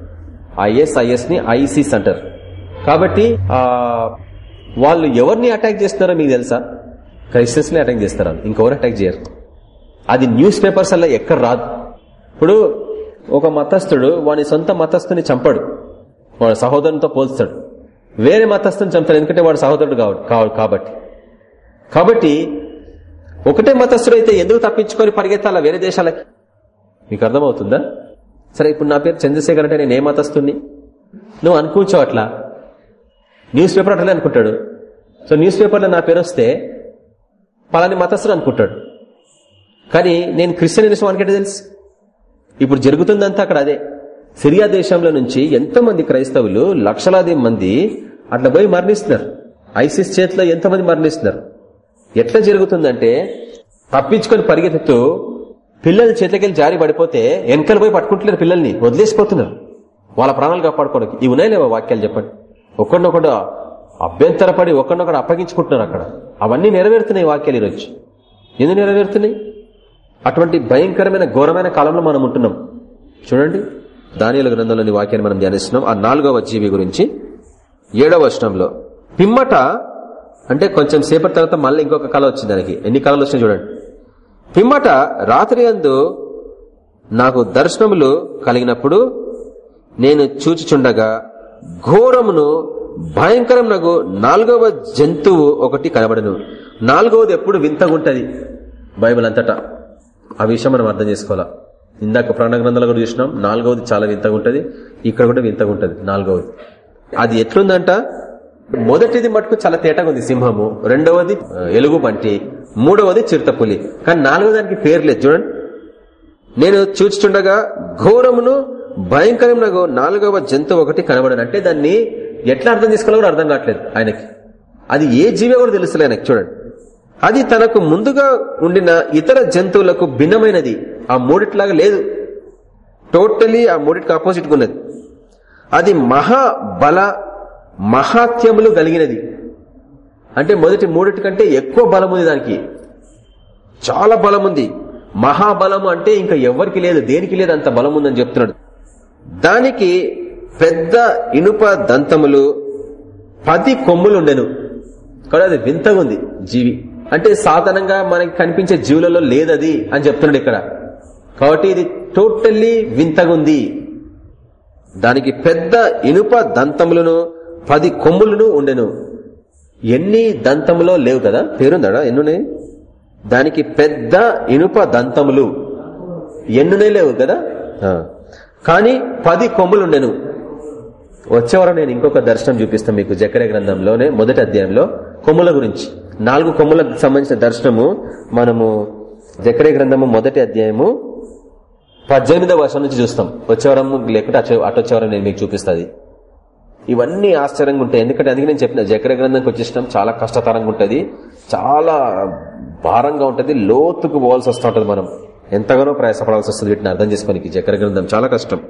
ఐఎస్ఐఎస్ని ఐసీస్ అంటారు. కాబట్టి వాళ్ళు ఎవరిని అటాక్ చేస్తున్నారో మీకు తెలుసా? క్రైస్టియన్స్ని అటాక్ చేస్తారు? ఇంకెవరు అటాక్ చేయరు. అది న్యూస్ పేపర్స్ అలా ఎక్కడ రాదు. ఇప్పుడు ఒక మతస్థుడు వాని సొంత మతస్థుని చంపడు. వాడు సహోదరునితో పోల్స్తాడు. వేరే మతస్థుని చంపుతాడు ఎందుకంటే వాడు సహోదరుడు కాబట్టి. కాబట్టి ఒకటే మతస్థుడు అయితే ఎందుకు తప్పించుకొని పరిగెత్తాలా వేరే దేశాలకి మీకు అర్థమవుతుందా? సరే ఇప్పుడు నా పేరు చంద్రశేఖర్ అంటే నేను ఏ మతస్థుని నువ్వు అనుకోవచ్చు అట్లా. న్యూస్ పేపర్ అట్లనే అనుకుంటాడు. సో న్యూస్ పేపర్లో నా పేరు వస్తే పలాని మతస్థుడు అనుకుంటాడు. కానీ నేను క్రిస్టియన్ విషయం తెలుసు? ఇప్పుడు జరుగుతుందంతా అక్కడ అదే. సిరియా దేశంలో నుంచి ఎంతమంది క్రైస్తవులు లక్షలాది మంది అట్లా పోయి మరణిస్తున్నారు. ఐసిస్ చేతిలో ఎంతమంది మరణిస్తున్నారు? ఎట్లా జరుగుతుందంటే తప్పించుకొని పరిగెత్తుతూ పిల్లల చేతికెళ్ళి జారి పడిపోతే వెనకలు పోయి పట్టుకుంటున్నారు పిల్లల్ని వదిలేసిపోతున్నారు. వాళ్ళ ప్రాణాలు కాపాడుకోవడానికి. ఇవి ఉన్నాయలేవా వాక్యాలు చెప్పండి. ఒకడినొకడు అభ్యంతరపడి ఒకడినొకడు అప్పగించుకుంటున్నారు అక్కడ. అవన్నీ నెరవేరుతున్నాయి వాక్యాలు ఈరోజు. ఎందుకు నెరవేరుతున్నాయి? అటువంటి భయంకరమైన ఘోరమైన కాలంలో మనం ఉంటున్నాం. చూడండి దానియుల గ్రంథంలోని వాక్యాన్ని మనం ధ్యానిస్తున్నాం. ఆ నాలుగవ జీవి గురించి ఏడవ అష్టంలో పిమ్మట అంటే కొంచెం సేపటి తర్వాత మళ్ళీ ఇంకొక కళ వచ్చింది దానికి. ఎన్ని కళలు వచ్చినాయి చూడండి. పిమ్మట రాత్రి అందు నాకు దర్శనములు కలిగినప్పుడు నేను చూచిచుండగా ఘోరమును భయంకరం నాకు నాలుగవ జంతువు ఒకటి కనబడను. నాలుగవది ఎప్పుడు వింతగుంటది బైబిల్ అంతటా. ఆ విషయం మనం అర్థం చేసుకోవాలా? ఇందాక ప్రాణ గ్రంథాలు కూడా చూసినాం. నాలుగవది చాలా వింతగా ఉంటుంది ఇక్కడ కూడా వింతగా ఉంటుంది నాలుగవది. అది ఎట్లుందంట? మొదటిది మటుకు చాలా తేటగా ఉంది సింహము రెండవది ఎలుగు బంటి మూడవది చిరుతపులి. కానీ నాలుగో దానికి పేరు లేదు చూడండి. నేను చూచుచుండగా ఘోరమును భయంకరమునకు నాలుగవ జంతువు ఒకటి కనబడను. అంటే దాన్ని ఎట్లా అర్థం చేసుకోవాలో కూడా అర్థం కావట్లేదు ఆయనకి. అది ఏ జీవో కూడా తెలుస్తుంది ఆయనకి చూడండి. అది తనకు ముందుగా ఉండిన ఇతర జంతువులకు భిన్నమైనది. ఆ మూడిట్లాగా లేదు. టోటలీ ఆ మూడిటికి ఆపోజిట్ ఉన్నది. అది మహాబల మహాత్యములు కలిగినది. అంటే మొదటి మూడిటి కంటే ఎక్కువ బలం ఉంది దానికి. చాలా బలం ఉంది మహాబలము అంటే ఇంకా ఎవరికి లేదు దేనికి లేదు అంత బలం ఉందని చెప్తున్నాడు. దానికి పెద్ద ఇనుప దంతములు పది కొమ్ములుండెను. కానీ అది వింతగా ఉంది జీవి. అంటే సాధారణంగా మనకి కనిపించే జీవులలో లేదది అని చెప్తున్నాడు ఇక్కడ. కాబట్టి ఇది టోటల్లీ వింతగుంది. దానికి పెద్ద ఇనుప దంతములను పది కొమ్ములను ఉండెను. ఎన్ని దంతములో లేవు కదా? పేరుందా ఎన్నున్నాయి? దానికి పెద్ద ఇనుప దంతములు. ఎన్నునే లేవు కదా? కానీ పది కొమ్ములు ఉండెను వచ్చేవారం నేను ఇంకొక దర్శనం చూపిస్తాను మీకు జకరే గ్రంథంలోనే మొదటి అధ్యాయంలో. కొమ్ముల గురించి. నాలుగు కొమ్ములకు సంబంధించిన దర్శనము మనము జకరే గ్రంథము మొదటి అధ్యాయము పద్దెనిమిదవ వర్షం నుంచి చూస్తాం. వచ్చేవరం లేకుంటే అటు అటొచ్చేవరం నేను మీకు చూపిస్తుంది. ఇవన్నీ ఆశ్చర్యంగా ఉంటాయి. ఎందుకంటే అందుకే నేను చెప్పిన జకర గ్రంథంకి వచ్చేసినాం చాలా కష్టతరంగా ఉంటుంది. చాలా భారంగా ఉంటుంది. లోతుకు పోవాల్సి వస్తూ ఉంటుంది మనం. ఎంతగానో ప్రయాసపడాల్సి వస్తుంది వీటిని అర్థం చేసుకోనికి జకర గ్రంథం చాలా కష్టం.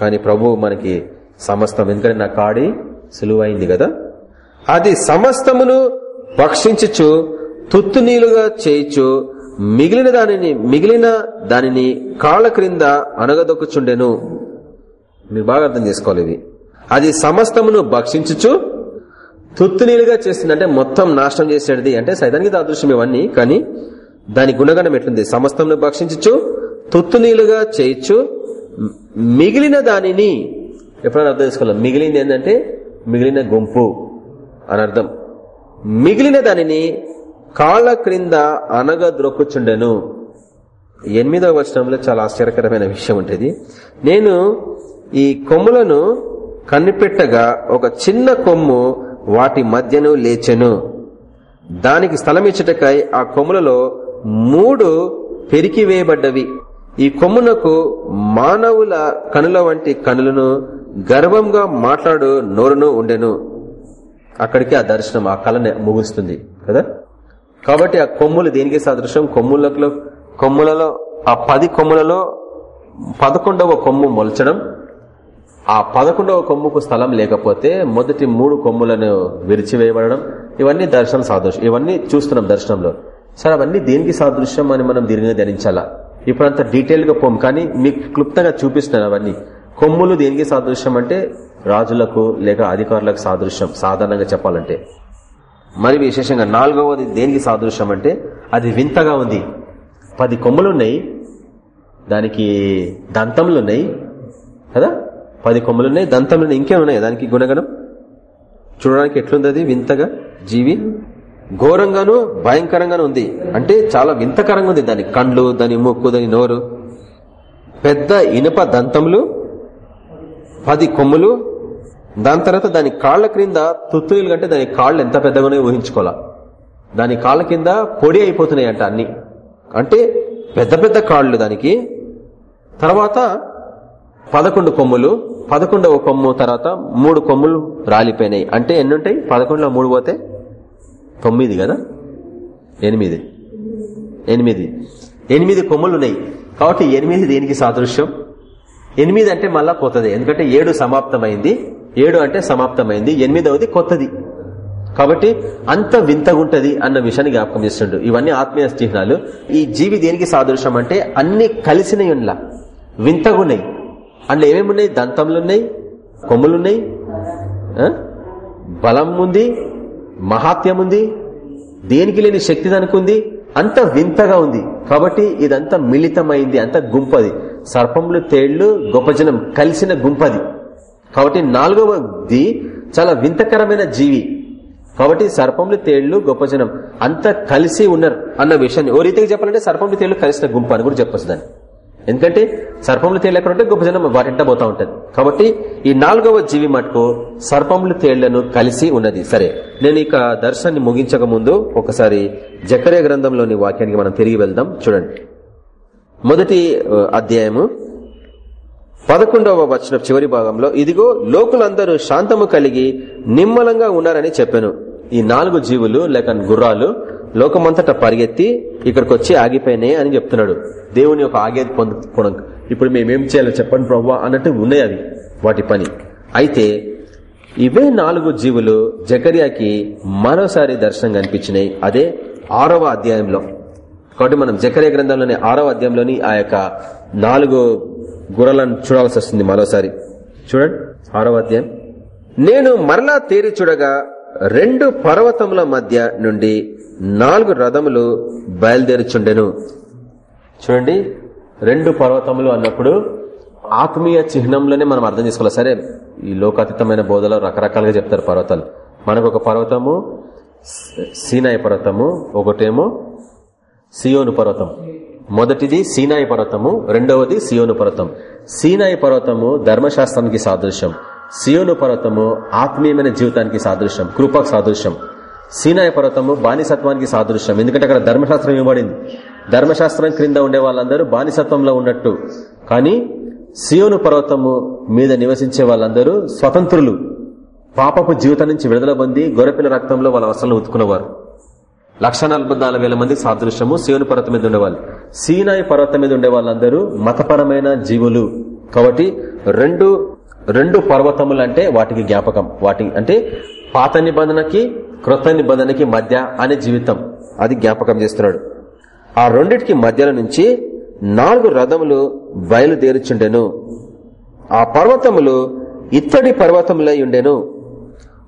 కానీ ప్రభు మనకి సమస్తం ఎందుకంటే నా కాడి సులువైంది కదా. అది సమస్తమును భక్షించచ్చు తుత్తునీలుగా చేయొచ్చు మిగిలిన దానిని మిగిలిన దానిని కాళ్ళ క్రింద అనగదొక్కుచుండెను మీరు బాగా అర్థం చేసుకోవాలి ఇవి అది సమస్తమును భక్షించుచు తుత్తునీలుగా చేస్తుంది అంటే మొత్తం నాశనం చేసేది అంటే సైతానికి అదృశ్యం ఇవన్నీ కానీ దాని గుణగణం ఎట్లుంది? సమస్తంను భక్షించచ్చు తుత్తునీలుగా చేయొచ్చు మిగిలిన దానిని ఎప్పుడైనా అర్థం చేసుకోవాలి? మిగిలింది ఏంటంటే మిగిలిన గుంపు అని అర్థం. మిగిలిన దానిని కాళ్ళ క్రింద అనగద్రొక్కుచుండెను ఎనిమిదవ వచనంలో చాలా ఆశ్చర్యకరమైన విషయం ఉంటుంది. నేను ఈ కొమ్ములను కనిపెట్టగా ఒక చిన్న కొమ్ము వాటి మధ్యను లేచెను. దానికి స్థలమిచ్చటకై ఆ కొమ్ములలో మూడు పెరికివేయబడ్డవి ఈ కొమ్మునకు మానవుల కనుల వంటి కనులను గర్వంగా మాట్లాడు నోరును ఉండెను. అక్కడికి ఆ దర్శనం ఆ కళ ముగుస్తుంది కదా? కాబట్టి ఆ కొమ్ములు దేనికి సదృశం కొమ్ములలో కొమ్ములలో ఆ పది కొమ్ములలో పదకొండవ కొమ్ము మొలచడం ఆ పదకొండవ కొమ్ముకు స్థలం లేకపోతే మొదటి మూడు కొమ్ములను విరిచివేయబడడం ఇవన్నీ దర్శనం సాదృశ్యం ఇవన్నీ చూస్తున్నాం దర్శనంలో. సరే అవన్నీ దేనికి సాదృశ్యం అని మనం దీనిగా ధ్యానించాలా? ఇప్పుడు అంత డీటెయిల్గా పోం కానీ మీకు క్లుప్తంగా చూపిస్తున్నాను అవన్నీ. కొమ్ములు దేనికి సాదృశ్యం అంటే రాజులకు లేక అధికారులకు సాదృశ్యం సాధారణంగా చెప్పాలంటే. మరి విశేషంగా నాలుగవది దేనికి సాదృశ్యం అంటే అది వింతగా ఉంది. పది కొమ్ములున్నాయి దానికి దంతములున్నాయి కదా? పది కొమ్ములున్నాయి దంతంలో ఇంకేమున్నాయి దానికి గుణగణం? చూడడానికి ఎట్లుంది అది వింతగా? జీవి? ఘోరంగాను భయంకరంగాను ఉంది. అంటే చాలా వింతకరంగా ఉంది దాని కండ్లు దాని ముక్కు దాని నోరు. పెద్ద ఇనుప దంతములు పది కొమ్ములు. దాని తర్వాత దాని కాళ్ళ క్రింద తుత్తులు కంటే దాని కాళ్ళు ఎంత పెద్దగానే ఊహించుకోవాలా. దాని కాళ్ళ కింద పొడి అయిపోతున్నాయి అంట అన్ని. అంటే పెద్ద పెద్ద కాళ్ళు దానికి. తర్వాత పదకొండు కొమ్ములు పదకొండవ కొమ్ము తర్వాత మూడు కొమ్ములు రాలిపోయినాయి. అంటే ఎన్నుంటాయి? పదకొండులో మూడు పోతే తొమ్మిది కదా? ఎనిమిది. ఎనిమిది. ఎనిమిది కొమ్ములు ఉన్నాయి కాబట్టి ఎనిమిది దేనికి సాదృశ్యం. ఎనిమిది అంటే మళ్ళా కొత్తది. ఎందుకంటే ఏడు సమాప్తమైంది. ఏడు అంటే సమాప్తమైంది. ఎనిమిదవది కొత్తది. కాబట్టి అంత వింతగుంటది అన్న విషయాన్ని జ్ఞాపకం చేస్తుండ్రు ఇవన్నీ ఆత్మీయ చిహ్నాలు. ఈ జీవి దేనికి సాదృశ్యం అంటే అన్ని కలిసినవి వింతగున్నాయి. అందులో ఏమేమి ఉన్నాయి? దంతములున్నాయి కొమ్ములున్నాయి బలం ఉంది మహాత్యం ఉంది దేనికి లేని శక్తి దానికి ఉంది అంత వింతగా ఉంది. కాబట్టి ఇదంతా మిళితమైంది అంత గుంపది. సర్పములు తేళ్ళు గొప్ప జనం కలిసిన గుంపది. కాబట్టి నాలుగవది చాలా వింతకరమైన జీవి. కాబట్టి సర్పములు తేళ్ళు గొప్ప జనం అంత కలిసి ఉన్నారు అన్న విషయాన్ని ఓ రీతికి చెప్పాలంటే సర్పములు తేళ్ళు కలిసిన గుంపు అని కూడా చెప్పొచ్చు దాన్ని. ఎందుకంటే సర్పములు తేళ్ళు ఎక్కడ ఉంటే గొప్ప జనం వాటింట పోతా ఉంటుంది. కాబట్టి ఈ నాలుగవ జీవి మటుకు సర్పములు తేళ్ళను కలిసి ఉన్నది. సరే నేను ఇక దర్శనాన్ని ముగించక ముందు ఒకసారి జకరే గ్రంథంలోని వాక్యానికి మనం తిరిగి వెళ్దాం. చూడండి. మొదటి అధ్యాయము పదకొండవ వచన చివరి భాగంలో ఇదిగో లోకులందరూ శాంతము కలిగి నిమ్మలంగా ఉన్నారని చెప్పాను. ఈ నాలుగు జీవులు లేక గుర్రాలు లోకమంతటా పరిగెత్తి ఇక్కడికి వచ్చి ఆగిపోయినాయి అని చెప్తున్నాడు. దేవుని యొక్క ఆగేది పొందుకోవడం ఇప్పుడు మేమేం చేయాలో చెప్పండి ప్రవ్వా అన్నట్టు ఉన్నాయి అవి వాటి పని. అయితే ఇవే నాలుగు జీవులు జకర్యాకి మరోసారి దర్శనం కనిపించినాయి. అదే ఆరవ అధ్యాయంలో. కాబట్టి మనం జకర్య గ్రంథంలోని ఆరవ అధ్యాయంలోని ఆ యొక్క నాలుగు గుర్రలను చూడాల్సి వస్తుంది మరోసారి. చూడండి ఆరవ అధ్యాయం. నేను మరలా తేరి చూడగా రెండు పర్వతముల మధ్య నుండి నాలుగు రథములు బయలుదేరుచుండెను. చూడండి రెండు పర్వతములు అన్నప్పుడు ఆత్మీయ చిహ్నంలోనే మనం అర్థం చేసుకోవాలి. సరే ఈ లోకాతీతమైన బోధలో రకరకాలుగా చెప్తారు పర్వతాలు. మనకు ఒక పర్వతము సీనాయి పర్వతము ఒకటేమో సియోను పర్వతం. మొదటిది సీనాయి పర్వతము రెండవది సియోను పర్వతం. సీనాయి పర్వతము ధర్మశాస్త్రానికి సాదృశ్యం. సియోను పర్వతము ఆత్మీయమైన జీవితానికి సాదృశ్యం కృపకు సాదృశ్యం. సీనాయ పర్వతము బానిసత్వానికి సాదృశ్యం. ఎందుకంటే అక్కడ ధర్మశాస్త్రం ఇవ్వబడింది. ధర్మశాస్త్రం క్రింద ఉండే వాళ్ళందరూ బానిసత్వంలో ఉన్నట్టు. కానీ సియోను పర్వతము మీద నివసించే వాళ్ళందరూ స్వతంత్రులు. పాపపు జీవితం నుంచి విడుదల పొంది గొర్రెపిల్ల రక్తంలో వాళ్ళ వసలను ఉతుకునేవారు. లక్ష మంది సాదృశ్యము సియోను పర్వతం మీద ఉండేవాళ్ళు. సీనాయి పర్వతం మీద ఉండే వాళ్ళందరూ మతపరమైన జీవులు. కాబట్టి రెండు రెండు పర్వతములు అంటే వాటికి జ్ఞాపకం. వాటి అంటే పాత నిబంధనకి క్రొత్త నిబంధనకి మధ్య అనే జీవితం. అది జ్ఞాపకం చేస్తున్నాడు. ఆ రెండిటికి మధ్యలో నుంచి నాలుగు రథములు బయలుదేరుచుండెను. ఆ పర్వతములు ఇత్తడి పర్వతములై ఉండెను.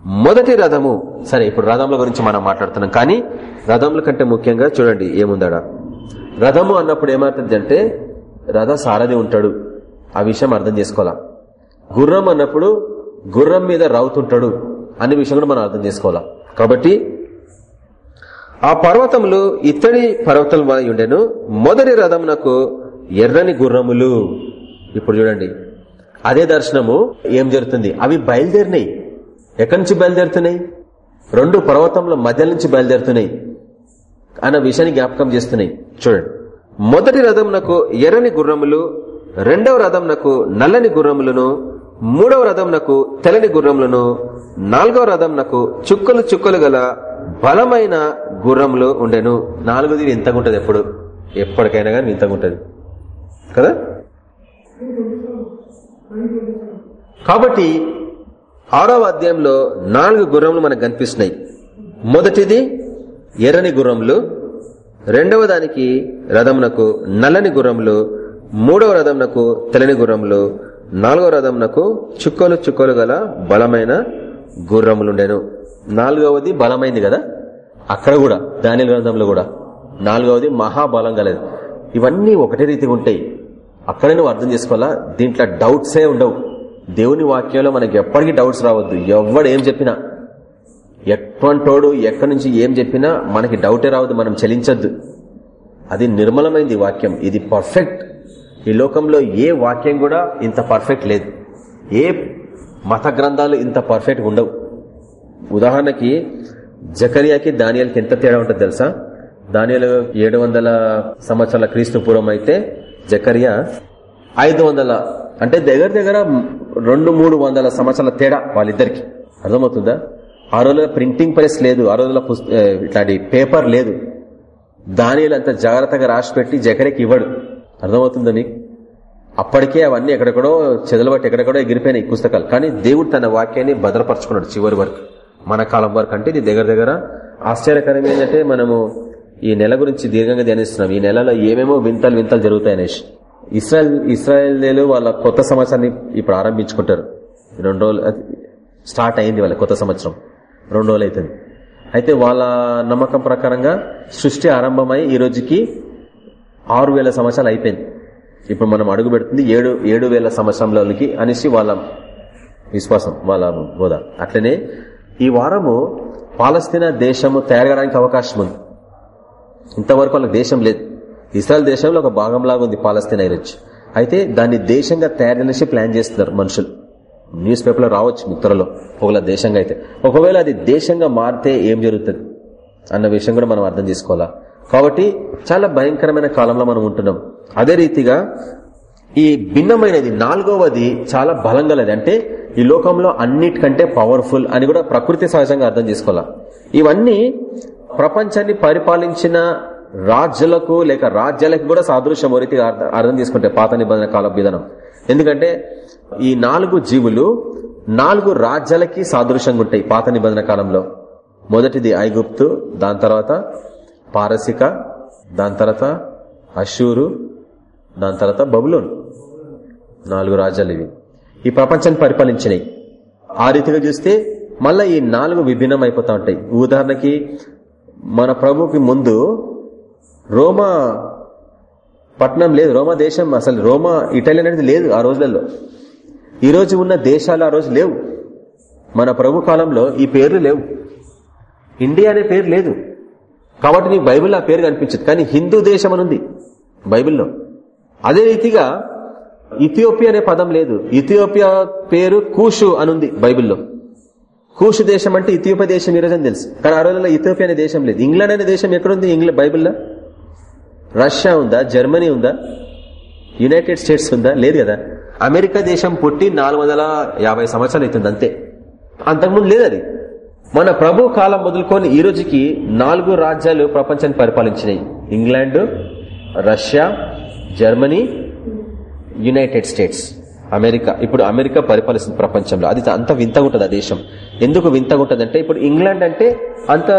మొదటి రథము సరే ఇప్పుడు రథముల గురించి మనం మాట్లాడుతున్నాం. కానీ రథముల కంటే ముఖ్యంగా చూడండి ఏముందడా. రథము అన్నప్పుడు ఏమవుతుంది అంటే రథ సారథి ఉంటాడు. ఆ విషయం అర్థం చేసుకోవాలా? గుర్రం అన్నప్పుడు గుర్రం మీద రావుతుంటాడు అనే విషయం కూడా మనం అర్థం చేసుకోవాలా. కాబట్టి ఆ పర్వతములు ఇత్తడి పర్వతం ఉండెను. మొదటి రథమునకు ఎర్రని గుర్రములు. ఇప్పుడు చూడండి. అదే దర్శనము ఏం జరుగుతుంది? అవి బయలుదేరినాయి. ఎక్కడి నుంచి బయలుదేరుతున్నాయి? రెండు పర్వతముల మధ్య నుంచి బయలుదేరుతున్నాయి అన్న విషయాన్ని జ్ఞాపకం చేస్తున్నాయి. చూడండి. మొదటి రథంనకు ఎర్రని గుర్రములు రెండవ రథంనకు నల్లని గుర్రములను మూడవ రథంనకు తెల్లని గుర్రములను నాలుగవ రథంనకు చుక్కలు చుక్కలు గల బలమైన గుర్రములు ఉండెను. నాలుగోది వింతగా ఎప్పుడు? ఎప్పటికైనా కానీ వింతగా కదా? కాబట్టి ఆరవ అధ్యాయంలో నాలుగు గుర్రములు మనకు కనిపిస్తున్నాయి. మొదటిది ఎర్రని గుర్రములు రెండవ దానికి రథమునకు నల్లని గుర్రములు మూడవ రథమునకు తెలని గుర్రములు నాలుగవ రథమునకు చుక్కలు చుక్కలు గల బలమైన గుర్రములుండెను. నాలుగవది బలమైంది కదా? అక్కడ కూడా దాని గ్రంథంలో కూడా. నాలుగవది మహాబలం గలది. ఇవన్నీ ఒకటే రీతిగా ఉంటాయి. అక్కడే నువ్వు అర్థం చేసుకోవాలా? దీంట్లో డౌట్సే ఉండవు. దేవుని వాక్యంలో మనకి ఎప్పటికీ డౌట్స్ రావద్దు. ఎవడు ఏం చెప్పినా ఎటువంటోడు ఎక్కడి నుంచి ఏం చెప్పినా మనకి డౌటే రావద్దు. మనం చెలించద్దు. అది నిర్మలమైంది వాక్యం. ఇది పర్ఫెక్ట్. ఈ లోకంలో ఏ వాక్యం కూడా ఇంత పర్ఫెక్ట్ లేదు. ఏ మత గ్రంథాలు ఇంత పర్ఫెక్ట్ ఉండవు. ఉదాహరణకి జకరియాకి దానియాలకి ఎంత తేడా ఉంటుంది తెలుసా? దానియాలు ఏడు వందల సంవత్సరాల క్రీస్తు పూర్వం అయితే జకరియా ఐదు వందల అంటే దగ్గర దగ్గర రెండు మూడు వందల సంవత్సరాల తేడా వాళ్ళిద్దరికి. అర్థమవుతుందా? ఆ రోజుల ప్రింటింగ్ ప్రెస్ లేదు ఆ రోజుల ఇట్లాంటి పేపర్ లేదు. దానిలో అంత జాగ్రత్తగా రాసి పెట్టి జకరికి ఇవ్వడు. అర్థమవుతుందా మీకు అప్పటికే అవన్నీ ఎక్కడెక్కడో చెదలబట్టి ఎక్కడెక్కడో ఎగిరిపోయినాయి పుస్తకాలు. కానీ దేవుడు తన వాక్యాన్ని భద్రపరచుకున్నాడు చివరి వరకు. మన కాలం వరకు అంటే ఇది దగ్గర దగ్గర ఆశ్చర్యకరం ఏంటంటే మనము ఈ నెల గురించి దీర్ఘంగా ధ్యానిస్తున్నాం. ఈ నెలలో ఏమేమో వింతలు వింతలు జరుగుతాయి అనేసి. ఇస్రాయల్ ఇస్రాయల్ వాళ్ళ కొత్త సంవత్సరాన్ని ఇప్పుడు ఆరంభించుకుంటారు. రెండు రోజులు స్టార్ట్ అయింది వాళ్ళ కొత్త సంవత్సరం. రెండు రోజులు అవుతుంది. అయితే వాళ్ళ నమ్మకం ప్రకారంగా సృష్టి ఆరంభమై ఈ రోజుకి ఆరు వేల సంవత్సరాలు అయిపోయింది. ఇప్పుడు మనం అడుగు పెడుతుంది ఏడు ఏడు వేల సంవత్సరంలోకి అనేసి వాళ్ళ విశ్వాసం వాళ్ళ బోధ. అట్లనే ఈ వారము పాలస్తీనా దేశము తయారగడానికి అవకాశం ఉంది. ఇంతవరకు వాళ్ళకి దేశం లేదు. ఇస్రాయల్ దేశంలో ఒక భాగంలాగా ఉంది పాలస్తీనా ఈరోజు. అయితే దాన్ని దేశంగా తయారు చేసి ప్లాన్ చేస్తున్నారు మనుషులు. న్యూస్ పేపర్లో రావచ్చు మిత్రలో ఒకవేళ దేశంగా అయితే. ఒకవేళ అది దేశంగా మారితే ఏం జరుగుతుంది? అన్న విషయం కూడా మనం అర్థం చేసుకోవాలా? కాబట్టి చాలా భయంకరమైన కాలంలో మనం ఉంటున్నాం. అదే రీతిగా ఈ భిన్నమైనది నాలుగవది చాలా బలం అంటే ఈ లోకంలో అన్నిటికంటే పవర్ఫుల్ అని కూడా ప్రకృతి సహజంగా అర్థం చేసుకోవాలా? ఇవన్నీ ప్రపంచాన్ని పరిపాలించిన రాజ్యులకు లేక రాజ్యాలకు కూడా సాదృశ్యం రీతిగా అర్థం చేసుకుంటే పాత నిబంధన కాల విధానం. ఎందుకంటే ఈ నాలుగు జీవులు నాలుగు రాజ్యాలకి సాదృశ్యంగా ఉంటాయి పాత నిబంధన కాలంలో. మొదటిది ఐగుప్తు దాని తర్వాత పారసిక దాని తర్వాత అషూరు దాని తర్వాత బబులోన్. నాలుగు రాజ్యాలు ఇవి. ఈ ప్రపంచాన్ని పరిపాలించినాయి. ఆ రీతిగా చూస్తే మళ్ళా ఈ నాలుగు విభిన్నం అయిపోతా ఉంటాయి. ఉదాహరణకి మన ప్రభుకి ముందు రోమా పట్టణం లేదు. రోమా దేశం అసలు రోమా ఇటలీ అనేది లేదు ఆ రోజులలో. ఈ రోజు ఉన్న దేశాలు ఆ రోజు లేవు. మన ప్రభు కాలంలో ఈ పేర్లు లేవు. ఇండియా అనే పేరు లేదు. కాబట్టి నీకు బైబిల్లో ఆ పేరు కనిపించదు కానీ హిందూ దేశం అనుంది బైబిల్లో. అదే రీతిగా ఇథియోపియా అనే పదం లేదు. ఇథియోపియా పేరు కూషు అనుంది బైబిల్లో. కూషు దేశం అంటే ఇథియోపియా దేశం ఈ తెలుసు. కానీ ఆ రోజుల్లో ఇథియోపియా అనే దేశం లేదు. ఇంగ్లాండ్ అనే దేశం ఎక్కడుంది ఇంగ్లాండ్ బైబిల్లో? రష్యా ఉందా? జర్మనీ ఉందా? యునైటెడ్ స్టేట్స్ ఉందా? లేదు కదా. అమెరికా దేశం పుట్టి నాలుగు సంవత్సరాలు అవుతుంది అంతే. అంతకుముందు లేదు అది. మన ప్రభు కాలం మొదలుకొని ఈ రోజుకి నాలుగు రాజ్యాలు ప్రపంచాన్ని పరిపాలించినాయి. England Russia Germany United States. America. ఇప్పుడు అమెరికా పరిపాలిస్తుంది ప్రపంచంలో. అది అంత వింతగా ఉంటుంది ఆ దేశం. ఎందుకు వింతగా ఉంటుంది అంటే ఇప్పుడు ఇంగ్లాండ్ అంటే అంత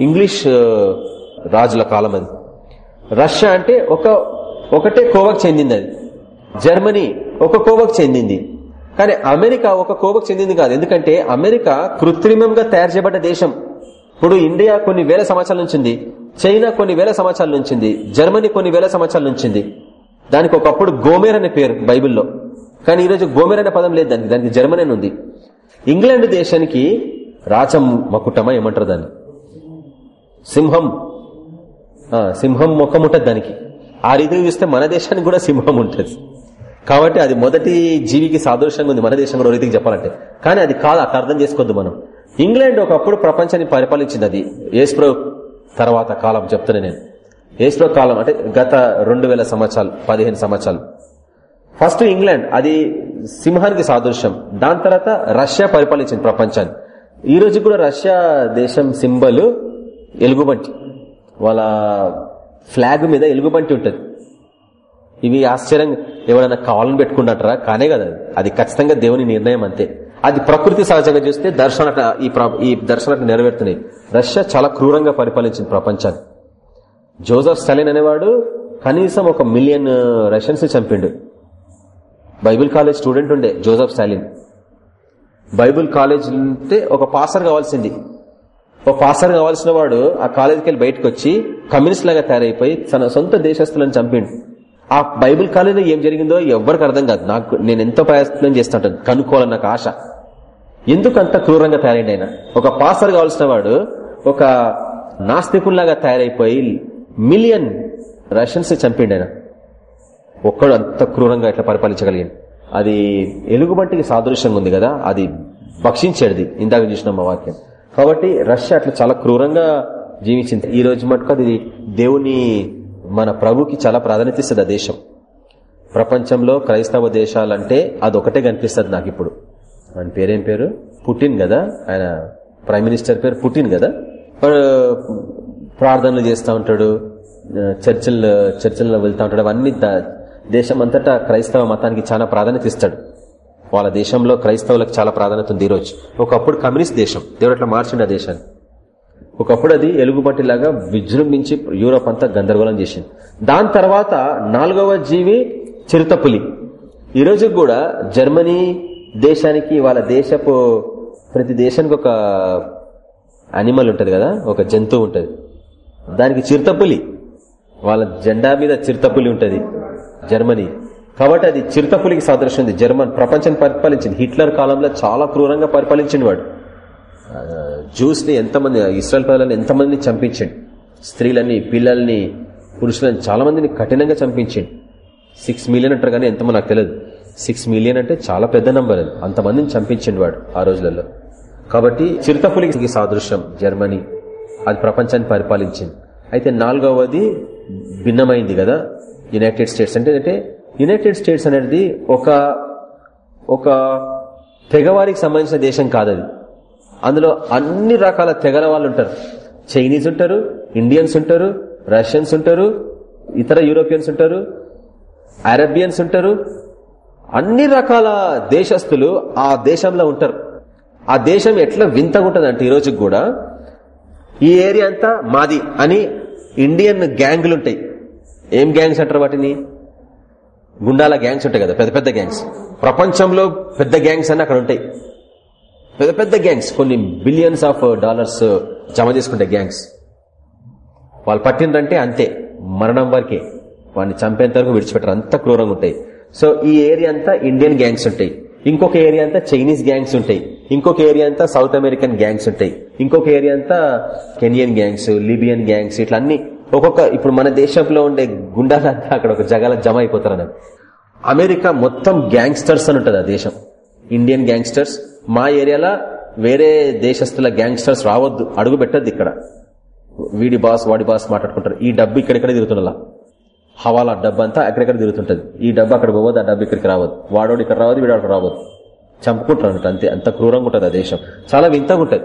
ఇంగ్లీష్ రాజుల కాలం అది. రష్యా అంటే ఒక ఒకటే కోవకు చెందింది అది. జర్మనీ ఒక కోవకు చెందింది. కానీ అమెరికా ఒక కోవకు చెందింది కాదు. ఎందుకంటే అమెరికా కృత్రిమంగా తయారు చేయబడ్డ దేశం. ఇప్పుడు ఇండియా కొన్ని వేల సంవత్సరాల నుంచింది చైనా కొన్ని వేల సంవత్సరాల నుంచింది జర్మనీ కొన్ని వేల సంవత్సరాల నుంచింది దానికి ఒకప్పుడు గోమేర్ అనే పేరు బైబిల్లో. కానీ ఈరోజు గోమేర్ అనే పదం లేదు దానికి. దానికి జర్మనీ అని ఉంది. ఇంగ్లాండ్ దేశానికి రాచం మకుటమా ఏమంటారు దాన్ని? సింహం. సింహం ముఖం ఉంటుంది దానికి. ఆ రీతిగా చూస్తే మన దేశానికి కూడా సింహం ఉంటుంది. కాబట్టి అది మొదటి జీవికి సాదృశ్యంగా ఉంది. మన దేశంలో రీతికి చెప్పాలంటే. కానీ అది కాదు అట్లా అర్థం చేసుకోవద్దు మనం. ఇంగ్లాండ్ ఒకప్పుడు ప్రపంచాన్ని పరిపాలించింది అది. ఏస్ప్రో తర్వాత కాలం చెప్తున్నా నేను. ఏస్ప్రో కాలం అంటే గత రెండు సంవత్సరాలు పదిహేను సంవత్సరాలు. ఫస్ట్ ఇంగ్లాండ్ అది సింహానికి సాదృశ్యం. దాని తర్వాత రష్యా పరిపాలించింది ప్రపంచాన్ని. ఈ రోజు కూడా రష్యా దేశం సింబల్ ఎలుగుబంటి. వాళ్ళ ఫ్లాగ్ మీద ఎలుగుబంటి ఉంటుంది. ఇవి ఆశ్చర్యం ఎవరైనా కావాలని పెట్టుకున్నట్రా కానే కదా అది. ఖచ్చితంగా దేవుని నిర్ణయం అంతే. అది ప్రకృతి సహజంగా చూస్తే దర్శన ఈ ఈ దర్శనాలు నెరవేరుతున్నాయి. రష్యా చాలా క్రూరంగా పరిపాలించింది ప్రపంచాన్ని. జోసఫ్ స్టాలిన్ అనేవాడు కనీసం ఒక మిలియన్ రష్యన్స్ చంపిండు. బైబిల్ కాలేజ్ స్టూడెంట్ ఉండే జోసఫ్ స్టాలిన్. బైబిల్ కాలేజ్ ఉంటే ఒక పాసర్ కావాల్సింది. ఒక పాసర్ కావాల్సిన వాడు ఆ కాలేజీకి వెళ్ళి బయటకు వచ్చి కమ్యూనిస్ట్ లాగా తయారైపోయి తన సొంత దేశస్తులను చంపిండు. ఆ బైబిల్ కాలేజీలో ఏం జరిగిందో ఎవరికి అర్థం కాదు. నాకు నేను ఎంతో ప్రయత్నం చేస్తుంటాను కనుక్కోవాలని నాకు ఆశ. ఎందుకు అంత క్రూరంగా తయారైంది ఆయన? ఒక పాసర్ కావాల్సిన వాడు ఒక నాస్తికుల్లాగా తయారైపోయి మిలియన్ రష్యన్స్ చంపిండు ఆయన. ఒక్కడు అంత క్రూరంగా ఇట్లా పరిపాలించగలిగింది అది ఎలుగుబంటికి సాదృశ్యంగా ఉంది కదా అది భక్షించేది. ఇందాక చూసిన మా వాక్యం. కాబట్టి రష్యా అట్లా చాలా క్రూరంగా జీవించింది. ఈ రోజు మటుకు అది దేవుని మన ప్రభుకి చాలా ప్రాధాన్యత ఇస్తుంది ఆ దేశం. ప్రపంచంలో క్రైస్తవ దేశాలంటే అదొకటే కనిపిస్తుంది నాకు ఇప్పుడు. ఆయన పేరేం పేరు? పుటిన్ కదా? ఆయన ప్రైమ్ మినిస్టర్ పేరు పుటిన్ కదా? ప్రార్థనలు చేస్తూ ఉంటాడు చర్చిల్లో చర్చిల్లో వెళ్తూ ఉంటాడు. అవన్నీ దేశం అంతటా క్రైస్తవ మతానికి చాలా ప్రాధాన్యత ఇస్తాడు. వాళ్ళ దేశంలో క్రైస్తవులకు చాలా ప్రాధాన్యత ఉంది ఈరోజు. ఒకప్పుడు కమ్యూనిస్ట్ దేశం. దేవుడు అట్లా మార్చిండు ఆ దేశాన్ని. ఒకప్పుడు అది ఎలుగుబంటిలాగా విజృంభించి యూరోప్ అంతా గందరగోళం చేసింది. దాని తర్వాత నాలుగవ జీవి చిరుతపులి. ఈ కూడా జర్మనీ దేశానికి వాళ్ళ దేశపు ప్రతి దేశానికి ఒక అనిమల్ ఉంటుంది కదా ఒక జంతువు ఉంటుంది. దానికి చిరుతపులి. వాళ్ళ జెండా మీద చిరుతపులి ఉంటుంది జర్మనీ. కాబట్టి అది చిరుతపులికి సాదృశ్యం ఉంది. జర్మన్ ప్రపంచాన్ని పరిపాలించింది. హిట్లర్ కాలంలో చాలా క్రూరంగా పరిపాలించింది వాడు. జ్యూస్ని ఎంతమంది ఇస్రాయల్ ప్రజలను ఎంతమందిని చంపించండి? స్త్రీలని పిల్లల్ని పురుషులని చాలా మందిని కఠినంగా చంపించండి. సిక్స్ మిలియన్ అంటారు కానీ ఎంతమంది నాకు తెలియదు. సిక్స్ మిలియన్ అంటే చాలా పెద్ద నంబర్ అది. అంతమందిని చంపించండి వాడు ఆ రోజులలో. కాబట్టి చిరుతపులికి సాదృశ్యం జర్మనీ. అది ప్రపంచాన్ని పరిపాలించింది. అయితే నాలుగవది భిన్నమైంది కదా యునైటెడ్ స్టేట్స్ అంటే అంటే యునైటెడ్ స్టేట్స్ అనేది ఒక ఒక తెగవారికి సంబంధించిన దేశం కాదది. అందులో అన్ని రకాల తెగల వాళ్ళు ఉంటారు. చైనీస్ ఉంటారు ఇండియన్స్ ఉంటారు రష్యన్స్ ఉంటారు ఇతర యూరోపియన్స్ ఉంటారు అరేబియన్స్ ఉంటారు. అన్ని రకాల దేశస్తులు ఆ దేశంలో ఉంటారు. ఆ దేశం ఎట్లా వింతగా ఉంటుంది అంటే ఈరోజు కూడా ఈ ఏరియా అంతా మాది అని ఇండియన్ గ్యాంగ్లు ఉంటాయి. ఏం గ్యాంగ్స్ అంటారు వాటిని? గుండాల గ్యాంగ్స్ ఉంటాయి కదా పెద్ద పెద్ద గ్యాంగ్స్. ప్రపంచంలో పెద్ద గ్యాంగ్స్ అన్ని అక్కడ ఉంటాయి. పెద్ద పెద్ద గ్యాంగ్స్ కొన్ని బిలియన్స్ ఆఫ్ డాలర్స్ జమ చేసుకుంటే గ్యాంగ్స్ వాళ్ళు పట్టిందంటే అంతే మరణం వరకే. వాడిని చంపేంత వరకు విడిచిపెట్టారు అంత క్రూరంగా ఉంటాయి. సో ఈ ఏరియా అంతా ఇండియన్ గ్యాంగ్స్ ఉంటాయి. ఇంకొక ఏరియా అంతా చైనీస్ గ్యాంగ్స్ ఉంటాయి. ఇంకొక ఏరియా అంతా సౌత్ అమెరికన్ గ్యాంగ్స్ ఉంటాయి. ఇంకొక ఏరియా అంతా కెనియన్ గ్యాంగ్స్ లిబియన్ గ్యాంగ్స్ ఇట్లా అన్ని. ఒక్కొక్క ఇప్పుడు మన దేశంలో ఉండే గుండాలంతా అక్కడ ఒక జగల జమ అయిపోతారు అమెరికా మొత్తం గ్యాంగ్స్టర్స్ అని ఉంటుంది ఆ దేశం. ఇండియన్ గ్యాంగ్స్టర్స్ మా ఏరియాలో వేరే దేశస్తుల గ్యాంగ్స్టర్స్ రావద్దు అడుగు పెట్టద్దు ఇక్కడ. వీడి బాస్ వాడి బాస్ మాట్లాడుకుంటారు. ఈ డబ్బు ఇక్కడెక్కడ తిరుగుతుండలా. హవాలా డబ్బు అంతా అక్కడెక్కడ తిరుగుతుంటది. ఈ డబ్బు అక్కడ పోవద్దు ఆ డబ్బు ఇక్కడికి రావద్దు. వాడోడు ఇక్కడ రావద్దు వీడు అక్కడ రావద్దు. చంపుకుంటారు అంతే. అంత క్రూరంగా ఉంటుంది ఆ దేశం. చాలా వింతగా ఉంటుంది.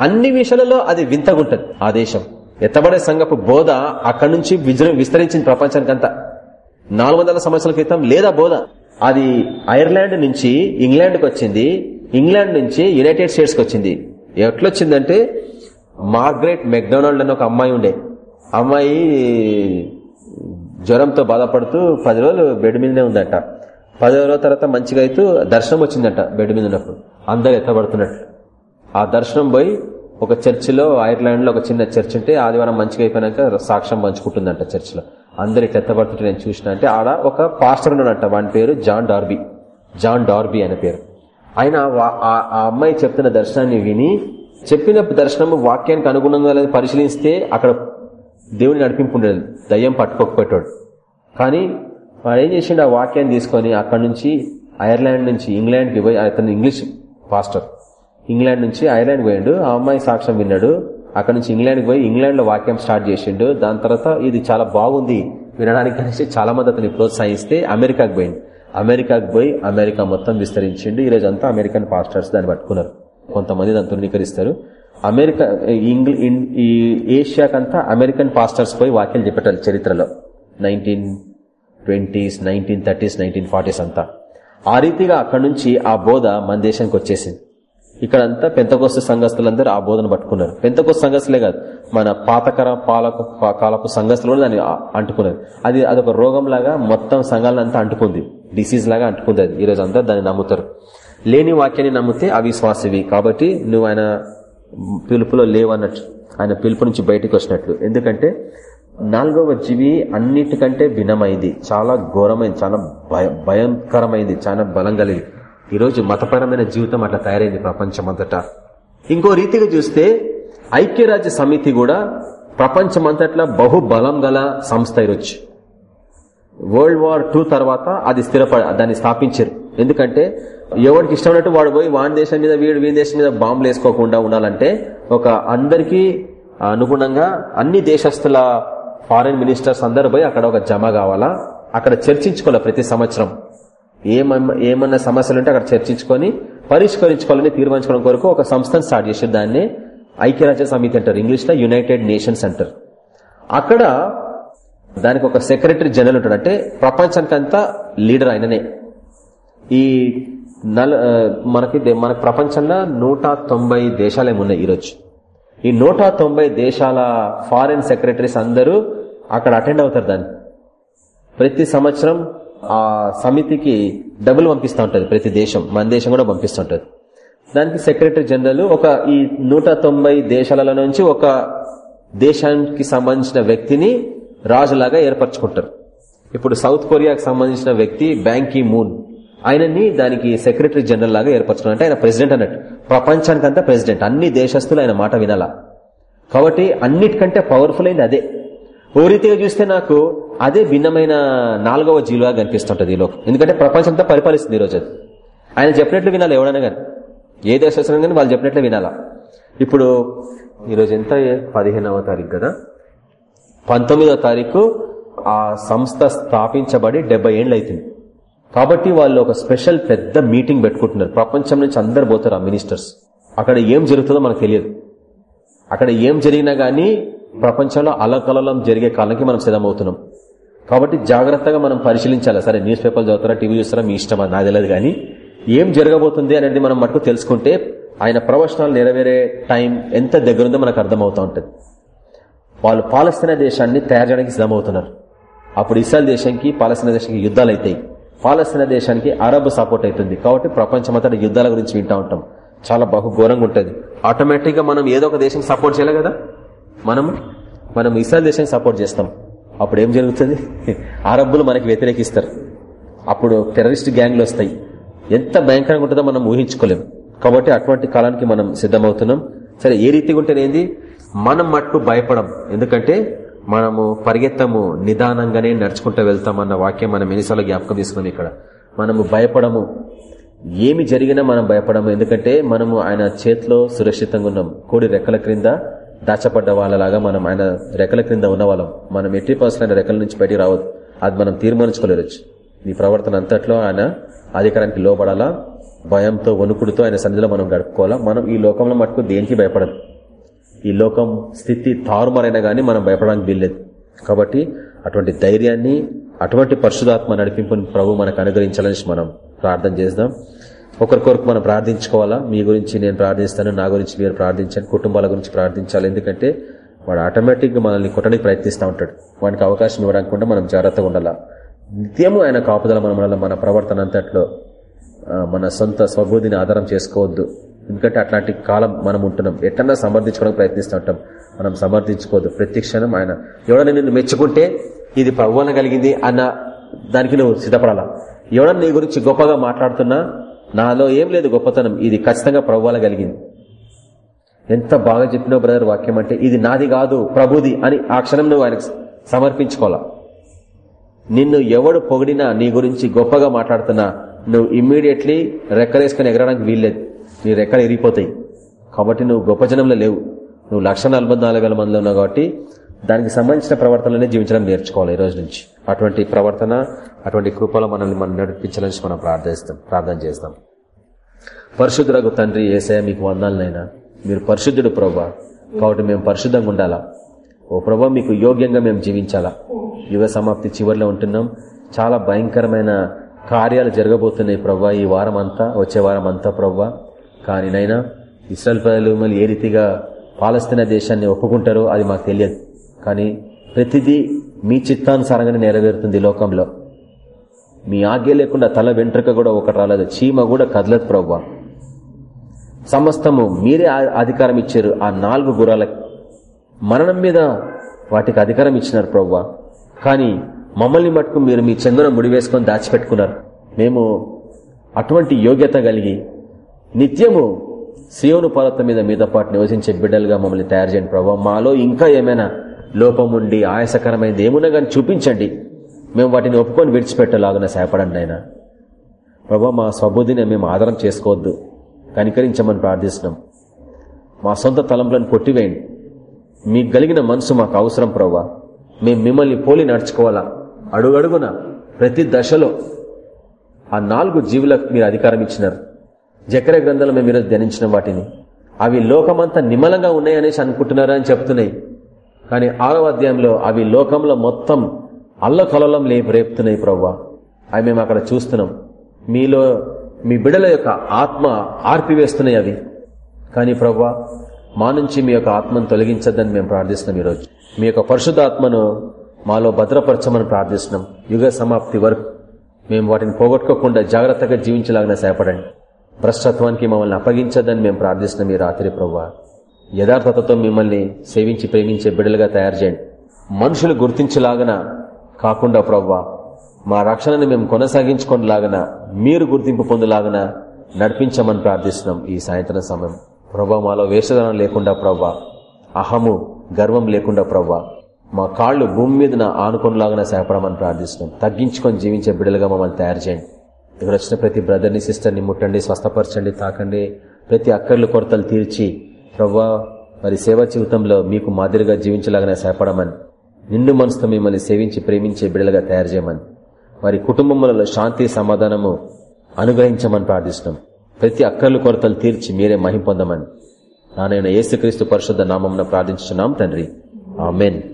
అన్ని విషయాలలో అది వింతగా ఉంటుంది ఆ దేశం. ఎత్తబడే సంగపు బోధ అక్కడి నుంచి విస్తరించింది ప్రపంచానికంతా. నాలుగు వందల సంవత్సరాల క్రితం లేదా బోధ. అది ఐర్లాండ్ నుంచి ఇంగ్లాండ్కి వచ్చింది. ఇంగ్లాండ్ నుంచి యునైటెడ్ స్టేట్స్కి వచ్చింది. ఎట్లొచ్చిందంటే మార్గరెట్ మెక్డొనాల్డ్ అని ఒక అమ్మాయి ఉండే. అమ్మాయి జ్వరంతో బాధపడుతూ పది రోజులు బెడ్ మీదనే ఉందంట. పది రోజుల తర్వాత మంచిగా అయితే దర్శనం వచ్చిందంట బెడ్ మీద ఉన్నప్పుడు. అందరు ఎత్తబడుతున్నట్లు ఆ దర్శనం పోయి ఒక చర్చిలో ఐర్లాండ్లో ఒక చిన్న చర్చ్ ఉంటే ఆదివారం మంచిగా అయిపోయినాక సాక్ష్యం పంచుకుంటుందంట చర్చిలో. అందరు ఎత్తబడుతుంటే నేను చూసిన అంటే ఆడ ఒక పాస్టర్ ఉన్నాడంట. వాని పేరు జాన్ డార్బీ. జాన్ డార్బీ అనే పేరు. ఆయన ఆ అమ్మాయి చెప్తున్న దర్శనాన్ని విని చెప్పిన దర్శనము వాక్యానికి అనుగుణంగా పరిశీలిస్తే అక్కడ దేవుని నడిపింపు ఉండేది. దయ్యం పట్టుకోకపోయాడు కానీ వాడు ఏం చేసిండు? ఆ వాక్యాన్ని తీసుకొని అక్కడ నుంచి ఐర్లాండ్ నుంచి ఇంగ్లాండ్కి పోయి అతను ఇంగ్లీష్ పాస్టర్. ఇంగ్లాండ్ నుంచి ఐర్లాండ్ పోయిండు. ఆ అమ్మాయి సాక్ష్యం విన్నాడు. అక్కడ నుంచి ఇంగ్లాండ్కి పోయి ఇంగ్లాండ్లో వాక్యం స్టార్ట్ చేసిండు. దాని తర్వాత ఇది చాలా బాగుంది. వినడానికి అనేసి చాలా మంది అతన్ని ప్రోత్సహిస్తే అమెరికాకి పోయింది అమెరికాకు పోయి అమెరికా మొత్తం విస్తరించిండు. ఈ అంతా అమెరికన్ పాస్టర్స్ దాన్ని పట్టుకున్నారు. కొంతమంది దాన్ని తృణీకరిస్తారు. అమెరికా ఈ ఏషియాకంతా అమెరికన్ పాస్టర్స్ పోయి వాక్యాలు చెప్పేటారు చరిత్రలో. Nineteen twenties nineteen thirties nineteen forties అంతా. ఆ రీతిగా అక్కడి నుంచి ఆ బోధ మన దేశానికి వచ్చేసింది. ఇక్కడంతా పెంతకోస్త సంఘస్థులందరూ ఆ బోధన పట్టుకున్నారు. పెంతకోస్త సంఘస్థులే కాదు మన పాతకర పాలకు కాలపు సంఘస్థులు కూడా దాన్ని అంటుకున్నారు. అది అదొక రోగం లాగా మొత్తం సంఘాలంతా అంటుకుంది. డిసీజ్ లాగా అంటుకుంది అది ఈ రోజు అంతా దాన్ని నమ్ముతారు. లేని వాక్యాన్ని నమ్మితే అవిశ్వాసవి. కాబట్టి నువ్వు ఆయన పిలుపులో లేవన్నట్టు ఆయన పిలుపు నుంచి బయటకు వచ్చినట్లు. ఎందుకంటే నాలుగవ జీవి అన్నిటికంటే భిన్నమైంది. చాలా ఘోరమైంది చాలా భయ- భయంకరమైంది చాలా బలం కలిగింది. ఈరోజు మతపరమైన జీవితం అట్లా తయారైంది ప్రపంచమంతటా. ఇంకో రీతిగా చూస్తే ఐక్యరాజ్య సమితి కూడా ప్రపంచమంతట్లా బహుబలం గల సంస్థ ఈరోజు వరల్డ్ వార్ టూ తర్వాత అది స్థిరపడ దాన్ని స్థాపించారు. ఎందుకంటే ఎవరికి ఇష్టమైనట్టు వాడు పోయి వాడి దేశం మీద వీడు వీని దేశం మీద బాంబులు వేసుకోకుండా ఉండాలంటే ఒక అందరికీ అనుగుణంగా అన్ని దేశస్తుల ఫారెన్ మినిస్టర్స్ అందరు పోయి అక్కడ ఒక జమ కావాలా? అక్కడ చర్చించుకోవాలి ప్రతి సంవత్సరం? ఏమన్నా ఏమన్నా సమస్యలు ఉంటే అక్కడ చర్చించుకొని పరిష్కరించుకోవాలని తీర్మానించుకోవడం కొరకు ఒక సంస్థను స్టార్ట్ చేశారు. దాన్ని ఐక్యరాజ్య సమితి అంటారు. ఇంగ్లీష్లో యునైటెడ్ నేషన్స్ అంటారు. అక్కడ దానికి ఒక సెక్రటరీ జనరల్ ఉంటాడు. అంటే ప్రపంచానికంతా లీడర్ ఆయననే. ఈ నల మనకి దే- ప్రపంచంలో నూట తొంభై దేశాలు ఈరోజు. ఈ నూట తొంభై దేశాల ఫారిన్ సెక్రటరీస్ అందరూ అక్కడ అటెండ్ అవుతారు దాన్ని. ప్రతి సంవత్సరం ఆ సమితికి డబ్బులు పంపిస్తూ ఉంటుంది ప్రతి దేశం. మన దేశం కూడా పంపిస్తుంటది దానికి సెక్రటరీ జనరల్ ఒక ఈ నూట తొంభై దేశాల నుంచి ఒక దేశానికి సంబంధించిన వ్యక్తిని రాజులాగా ఏర్పరచుకుంటారు. ఇప్పుడు సౌత్ కొరియాకి సంబంధించిన వ్యక్తి బ్యాంకీ మూన్. ఆయనని దానికి సెక్రటరీ జనరల్ లాగా ఏర్పరచుకున్నారు అంటే ఆయన ప్రెసిడెంట్ అన్నట్టు. ప్రపంచానికంతా ప్రెసిడెంట్. అన్ని దేశస్తులు ఆయన మాట వినాలా. కాబట్టి అన్నిటికంటే పవర్ఫుల్ అయింది అదే. ఓ రీతిగా చూస్తే నాకు అదే భిన్నమైన నాలుగవ జీలుగా కనిపిస్తుంటది ఈ లోకం. ఎందుకంటే ప్రపంచంతో పరిపాలిస్తుంది ఈ రోజు అది. ఆయన చెప్పినట్లు వినాలి ఎవడైనా కానీ ఏ దేశస్తున్నా కానీ వాళ్ళు చెప్పినట్లు వినాలా. ఇప్పుడు ఈరోజు ఎంత పదిహేనవ తారీఖు కదా? పంతొమ్మిదవ తారీఖు ఆ సంస్థ స్థాపించబడి డెబ్బై ఏళ్ళు అవుతుంది కాబట్టి వాళ్ళు ఒక స్పెషల్ పెద్ద మీటింగ్ పెట్టుకుంటున్నారు. ప్రపంచం నుంచి అందరు పోతారు ఆ మినిస్టర్స్. అక్కడ ఏం జరుగుతుందో మనకు తెలియదు. అక్కడ ఏం జరిగినా గానీ ప్రపంచంలో అలకలలం జరిగే కాలానికి మనం సిద్ధమవుతున్నాం. కాబట్టి జాగ్రత్తగా మనం పరిశీలించాలి. సరే న్యూస్ పేపర్ చదువుతారా టీవీ చూస్తారా మీ ఇష్టం అది నాకు తెలియదు కానీ ఏం జరగబోతుంది అనేది మనం మటుకు తెలుసుకుంటే ఆయన ప్రవచనాలు నెరవేరే టైం ఎంత దగ్గరుందో మనకు అర్థమవుతా ఉంటుంది. వాళ్ళు పాలస్తీనా దేశాన్ని తయారు చేయడానికి సిద్ధమవుతున్నారు. అప్పుడు ఇస్రాయల్ దేశానికి పాలస్తీనా దేశానికి యుద్ధాలు అవుతాయి. పాలస్తీనా దేశానికి అరబ్ సపోర్ట్ అవుతుంది. కాబట్టి ప్రపంచమంతటా యుద్ధాల గురించి వింటా ఉంటాం. చాలా బహు ఘోరంగా ఉంటుంది. ఆటోమేటిక్గా మనం ఏదో ఒక దేశం సపోర్ట్ చేయాలి కదా? మనం మనం ఇస్రాయల్ దేశానికి సపోర్ట్ చేస్తాం. అప్పుడు ఏం జరుగుతుంది? అరబ్బులు మనకి వ్యతిరేకిస్తారు. అప్పుడు టెర్రరిస్ట్ గ్యాంగ్లు వస్తాయి. ఎంత భయంకరంగా ఉంటుందో మనం ఊహించుకోలేం. కాబట్టి అటువంటి కాలానికి మనం సిద్ధమవుతున్నాం. సరే ఏ రీతిగా ఉంటేనేది? మనం మట్టు భయపడం. ఎందుకంటే మనము పరిగెత్తము నిదానంగానే నడుచుకుంటూ వెళ్తామన్న వాక్యం మనం ఎన్నిసార్లు జ్ఞాపకం తీసుకున్నాం ఇక్కడ. మనము భయపడము. ఏమి జరిగినా మనం భయపడము. ఎందుకంటే మనము ఆయన చేతిలో సురక్షితంగా ఉన్నాం. కోడి రెక్కల క్రింద దాచపడ్డ వాళ్ళలాగా మనం ఆయన రెక్కల క్రింద ఉన్న వాళ్ళం మనం ఎట్టి పర్సెంట్ రెక్కల నుంచి బయటికి రావద్దు. అది మనం తీర్మానించుకోలేరు నీ ప్రవర్తన అంతట్లో ఆయన అధికారానికి లోబడాలా? భయంతో వణుకుడుతో ఆయన సన్నిధిలో మనం గడుపుకోవాలా? మనం ఈ లోకంలో మటుకు దేనికి భయపడదు ఈ లోకం స్థితి తారుమారైనా గానీ మనం భయపడడానికి వీల్లేదు. కాబట్టి అటువంటి ధైర్యాన్ని అటువంటి పరిశుధాత్మ నడిపింపుని ప్రభు మనకు అనుగ్రహించాలని మనం ప్రార్థన చేద్దాం. ఒకరికొరకు మనం ప్రార్థించుకోవాలా? మీ గురించి నేను ప్రార్థిస్తాను నా గురించి మీరు ప్రార్థించాను కుటుంబాల గురించి ప్రార్థించాలి. ఎందుకంటే వాడు ఆటోమేటిక్గా మనల్ని కొట్టడానికి ప్రయత్నిస్తూ ఉంటాడు. వానికి అవకాశం ఇవ్వడానికి మనం జాగ్రత్తగా ఉండాలా? నిత్యము ఆయన కాపుదల మన మన ప్రవర్తన అంతట్లో మన సొంత స్వబోధిని ఆధారం చేసుకోవద్దు. ఎందుకంటే అట్లాంటి కాలం మనం ఉంటున్నాం. ఎట్టన్నా సమర్థించుకోవడానికి ప్రయత్నిస్తూ ఉంటాం. మనం సమర్థించుకోదు ప్రతి క్షణం ఆయన ఎవడన్నా నిన్ను మెచ్చుకుంటే ఇది పవ్వన కలిగింది అన్న దానికి నువ్వు సిద్ధపడాలా? ఎవడన్నా నీ గురించి గొప్పగా మాట్లాడుతున్నా నాలో ఏం లేదు గొప్పతనం. ఇది ఖచ్చితంగా ప్రవ్వాల కలిగింది. ఎంత బాగా చెప్పినావు బ్రదర్ వాక్యం అంటే ఇది నాది కాదు ప్రభుది అని ఆ క్షణం నువ్వు ఆయనకు సమర్పించుకోవాలా? నిన్ను ఎవడు పొగిడినా నీ గురించి గొప్పగా మాట్లాడుతున్నా నువ్వు ఇమ్మీడియట్లీ రెక్కలేసుకుని ఎగరడానికి వీల్లేదు. నీ రెక్కలు ఎరిగిపోతాయి కాబట్టి నువ్వు గొప్ప జనంలో లేవు. నువ్వు లక్ష మందిలో ఉన్నావు కాబట్టి దానికి సంబంధించిన ప్రవర్తనలోనే జీవించడం నేర్చుకోవాలి ఈ రోజు నుంచి. అటువంటి ప్రవర్తన అటువంటి కృపలో మనల్ని మనం నడిపించాలని మనం ప్రార్థిస్తాం ప్రార్థన చేస్తాం. పరిశుద్ధులకు తండ్రి ఏసయ మీకు వందాలనైనా మీరు పరిశుద్ధుడు ప్రభా. కాబట్టి మేము పరిశుద్ధంగా ఉండాలా? ఓ ప్రభా మీకు యోగ్యంగా మేము జీవించాలా? యుగ సమాప్తి చివరిలో ఉంటున్నాం. చాలా భయంకరమైన కార్యాలు జరగబోతున్నాయి ప్రవ్వా ఈ వారం అంతా వచ్చే వారం అంతా ప్రవ్వా కానీ నైనా ఇస్రాయల్ ప్రజలు మళ్ళీ ఏ రీతిగా పాలస్తీనా దేశాన్ని ఒప్పుకుంటారో అది మాకు తెలియదు. కానీ ప్రతిదీ మీ చిత్తానుసారంగానే నెరవేరుతుంది లోకంలో. మీ ఆజ్ఞ లేకుండా తల వెంట్రుక కూడా ఒకటి రాలేదు. చీమ కూడా కదలదు ప్రభు సమస్తము మీరే అధికారం ఇచ్చారు. ఆ నాలుగు గురాలకి మరణం మీద వాటికి అధికారం ఇచ్చినారు ప్రవ్వా. కానీ మమ్మల్ని మటుకు మీరు మీ చందన ముడివేసుకొని దాచిపెట్టుకున్నారు. మేము అటువంటి యోగ్యత కలిగి నిత్యము సియోను పర్వతం మీద మీద పాటు నివసించే బిడ్డలుగా మమ్మల్ని తయారు చేయండి ప్రభావ మాలో ఇంకా ఏమైనా లోపం ఉండి ఆయాసకరమైనది ఏమున్నా కానీ చూపించండి. మేము వాటిని ఒప్పుకొని విడిచిపెట్టలాగా సహాయపడండి ఆయన ప్రభా మా స్వబుద్ధిని మేము ఆధారం చేసుకోవద్దు. కనికరించమని ప్రార్థిస్తున్నాం. మా సొంత తలంపులను కొట్టివేయండి. మీకు కలిగిన మనసు మాకు అవసరం ప్రభా. మేము మిమ్మల్ని పోలి నడుచుకోవాలా? అడుగడుగున ప్రతి దశలో ఆ నాలుగు జీవులకు మీరు అధికారం ఇచ్చినారు. జకర గ్రంథంలో మేము ఈరోజు ధ్యానించిన వాటిని. అవి లోకమంతా నిమ్మలంగా ఉన్నాయనేసి అనుకుంటున్నారా అని చెప్తున్నాయి. కానీ ఆరో అధ్యాయంలో అవి లోకంలో మొత్తం అల్లకలలం లేపు రేపుతున్నాయి ప్రవ్వా. అవి మేము అక్కడ చూస్తున్నాం. మీలో మీ బిడల యొక్క ఆత్మ ఆర్పివేస్తున్నాయి అవి. కానీ ప్రవ్వా మా నుంచి మీ యొక్క ఆత్మను తొలగించద్దని మేము ప్రార్థిస్తున్నాం ఈరోజు. మీ యొక్క పరిశుద్ధ ఆత్మను మాలో భద్రపరచమని ప్రార్థిస్తున్నాం. యుగ సమాప్తి వరకు మేము వాటిని పోగొట్టుకోకుండా జాగ్రత్తగా జీవించలాగిన సేపడండి భ్రష్టత్వానికి మమ్మల్ని అప్పగించదని మేము ప్రార్థిస్తున్నాం ఈ రాత్రి ప్రవ్వా. యథార్థతతో మిమ్మల్ని సేవించి ప్రేమించే బిడ్డలుగా తయారు చేయండి. మనుషులు గుర్తించలాగన కాకుండా ప్రవ్వా మా రక్షణను మేము కొనసాగించుకునేలాగన మీరు గుర్తింపు పొందలాగన నడిపించమని ప్రార్థిస్తున్నాం ఈ సాయంత్రం సమయం. ప్రభా మాలో వేషధనం లేకుండా ప్రవ్వా అహము గర్వం లేకుండా ప్రవ్వా మా కాళ్ళు భూమి మీద ఆనుకునేలాగా సేపడమని ప్రార్థిస్తున్నాం. తగ్గించుకొని జీవించే బిడ్డలుగా మమ్మల్ని తయారు చేయండి. ఇక్కడ వచ్చిన ప్రతి బ్రదర్ని సిస్టర్ని ముట్టండి స్వస్థపరచండి తాకండి. ప్రతి అక్కర్లు కొరతలు తీర్చి ప్రవ్వా మరి సేవా జీవితంలో మీకు మాదిరిగా జీవించలాగానే సేపడమని నిండు మనసుతో మిమ్మల్ని సేవించి ప్రేమించే బిడ్డలుగా తయారు చేయమని వారి కుటుంబములలో శాంతి సమాధానము అనుగ్రహించమని ప్రార్థిస్తున్నాం. ప్రతి అక్కర్లు కొరతలు తీర్చి మీరే మహిం పొందమని నానైన యేసుక్రీస్తు పరిశుద్ధ నామం ప్రార్థించున్నాం తండ్రి. ఆమెన్.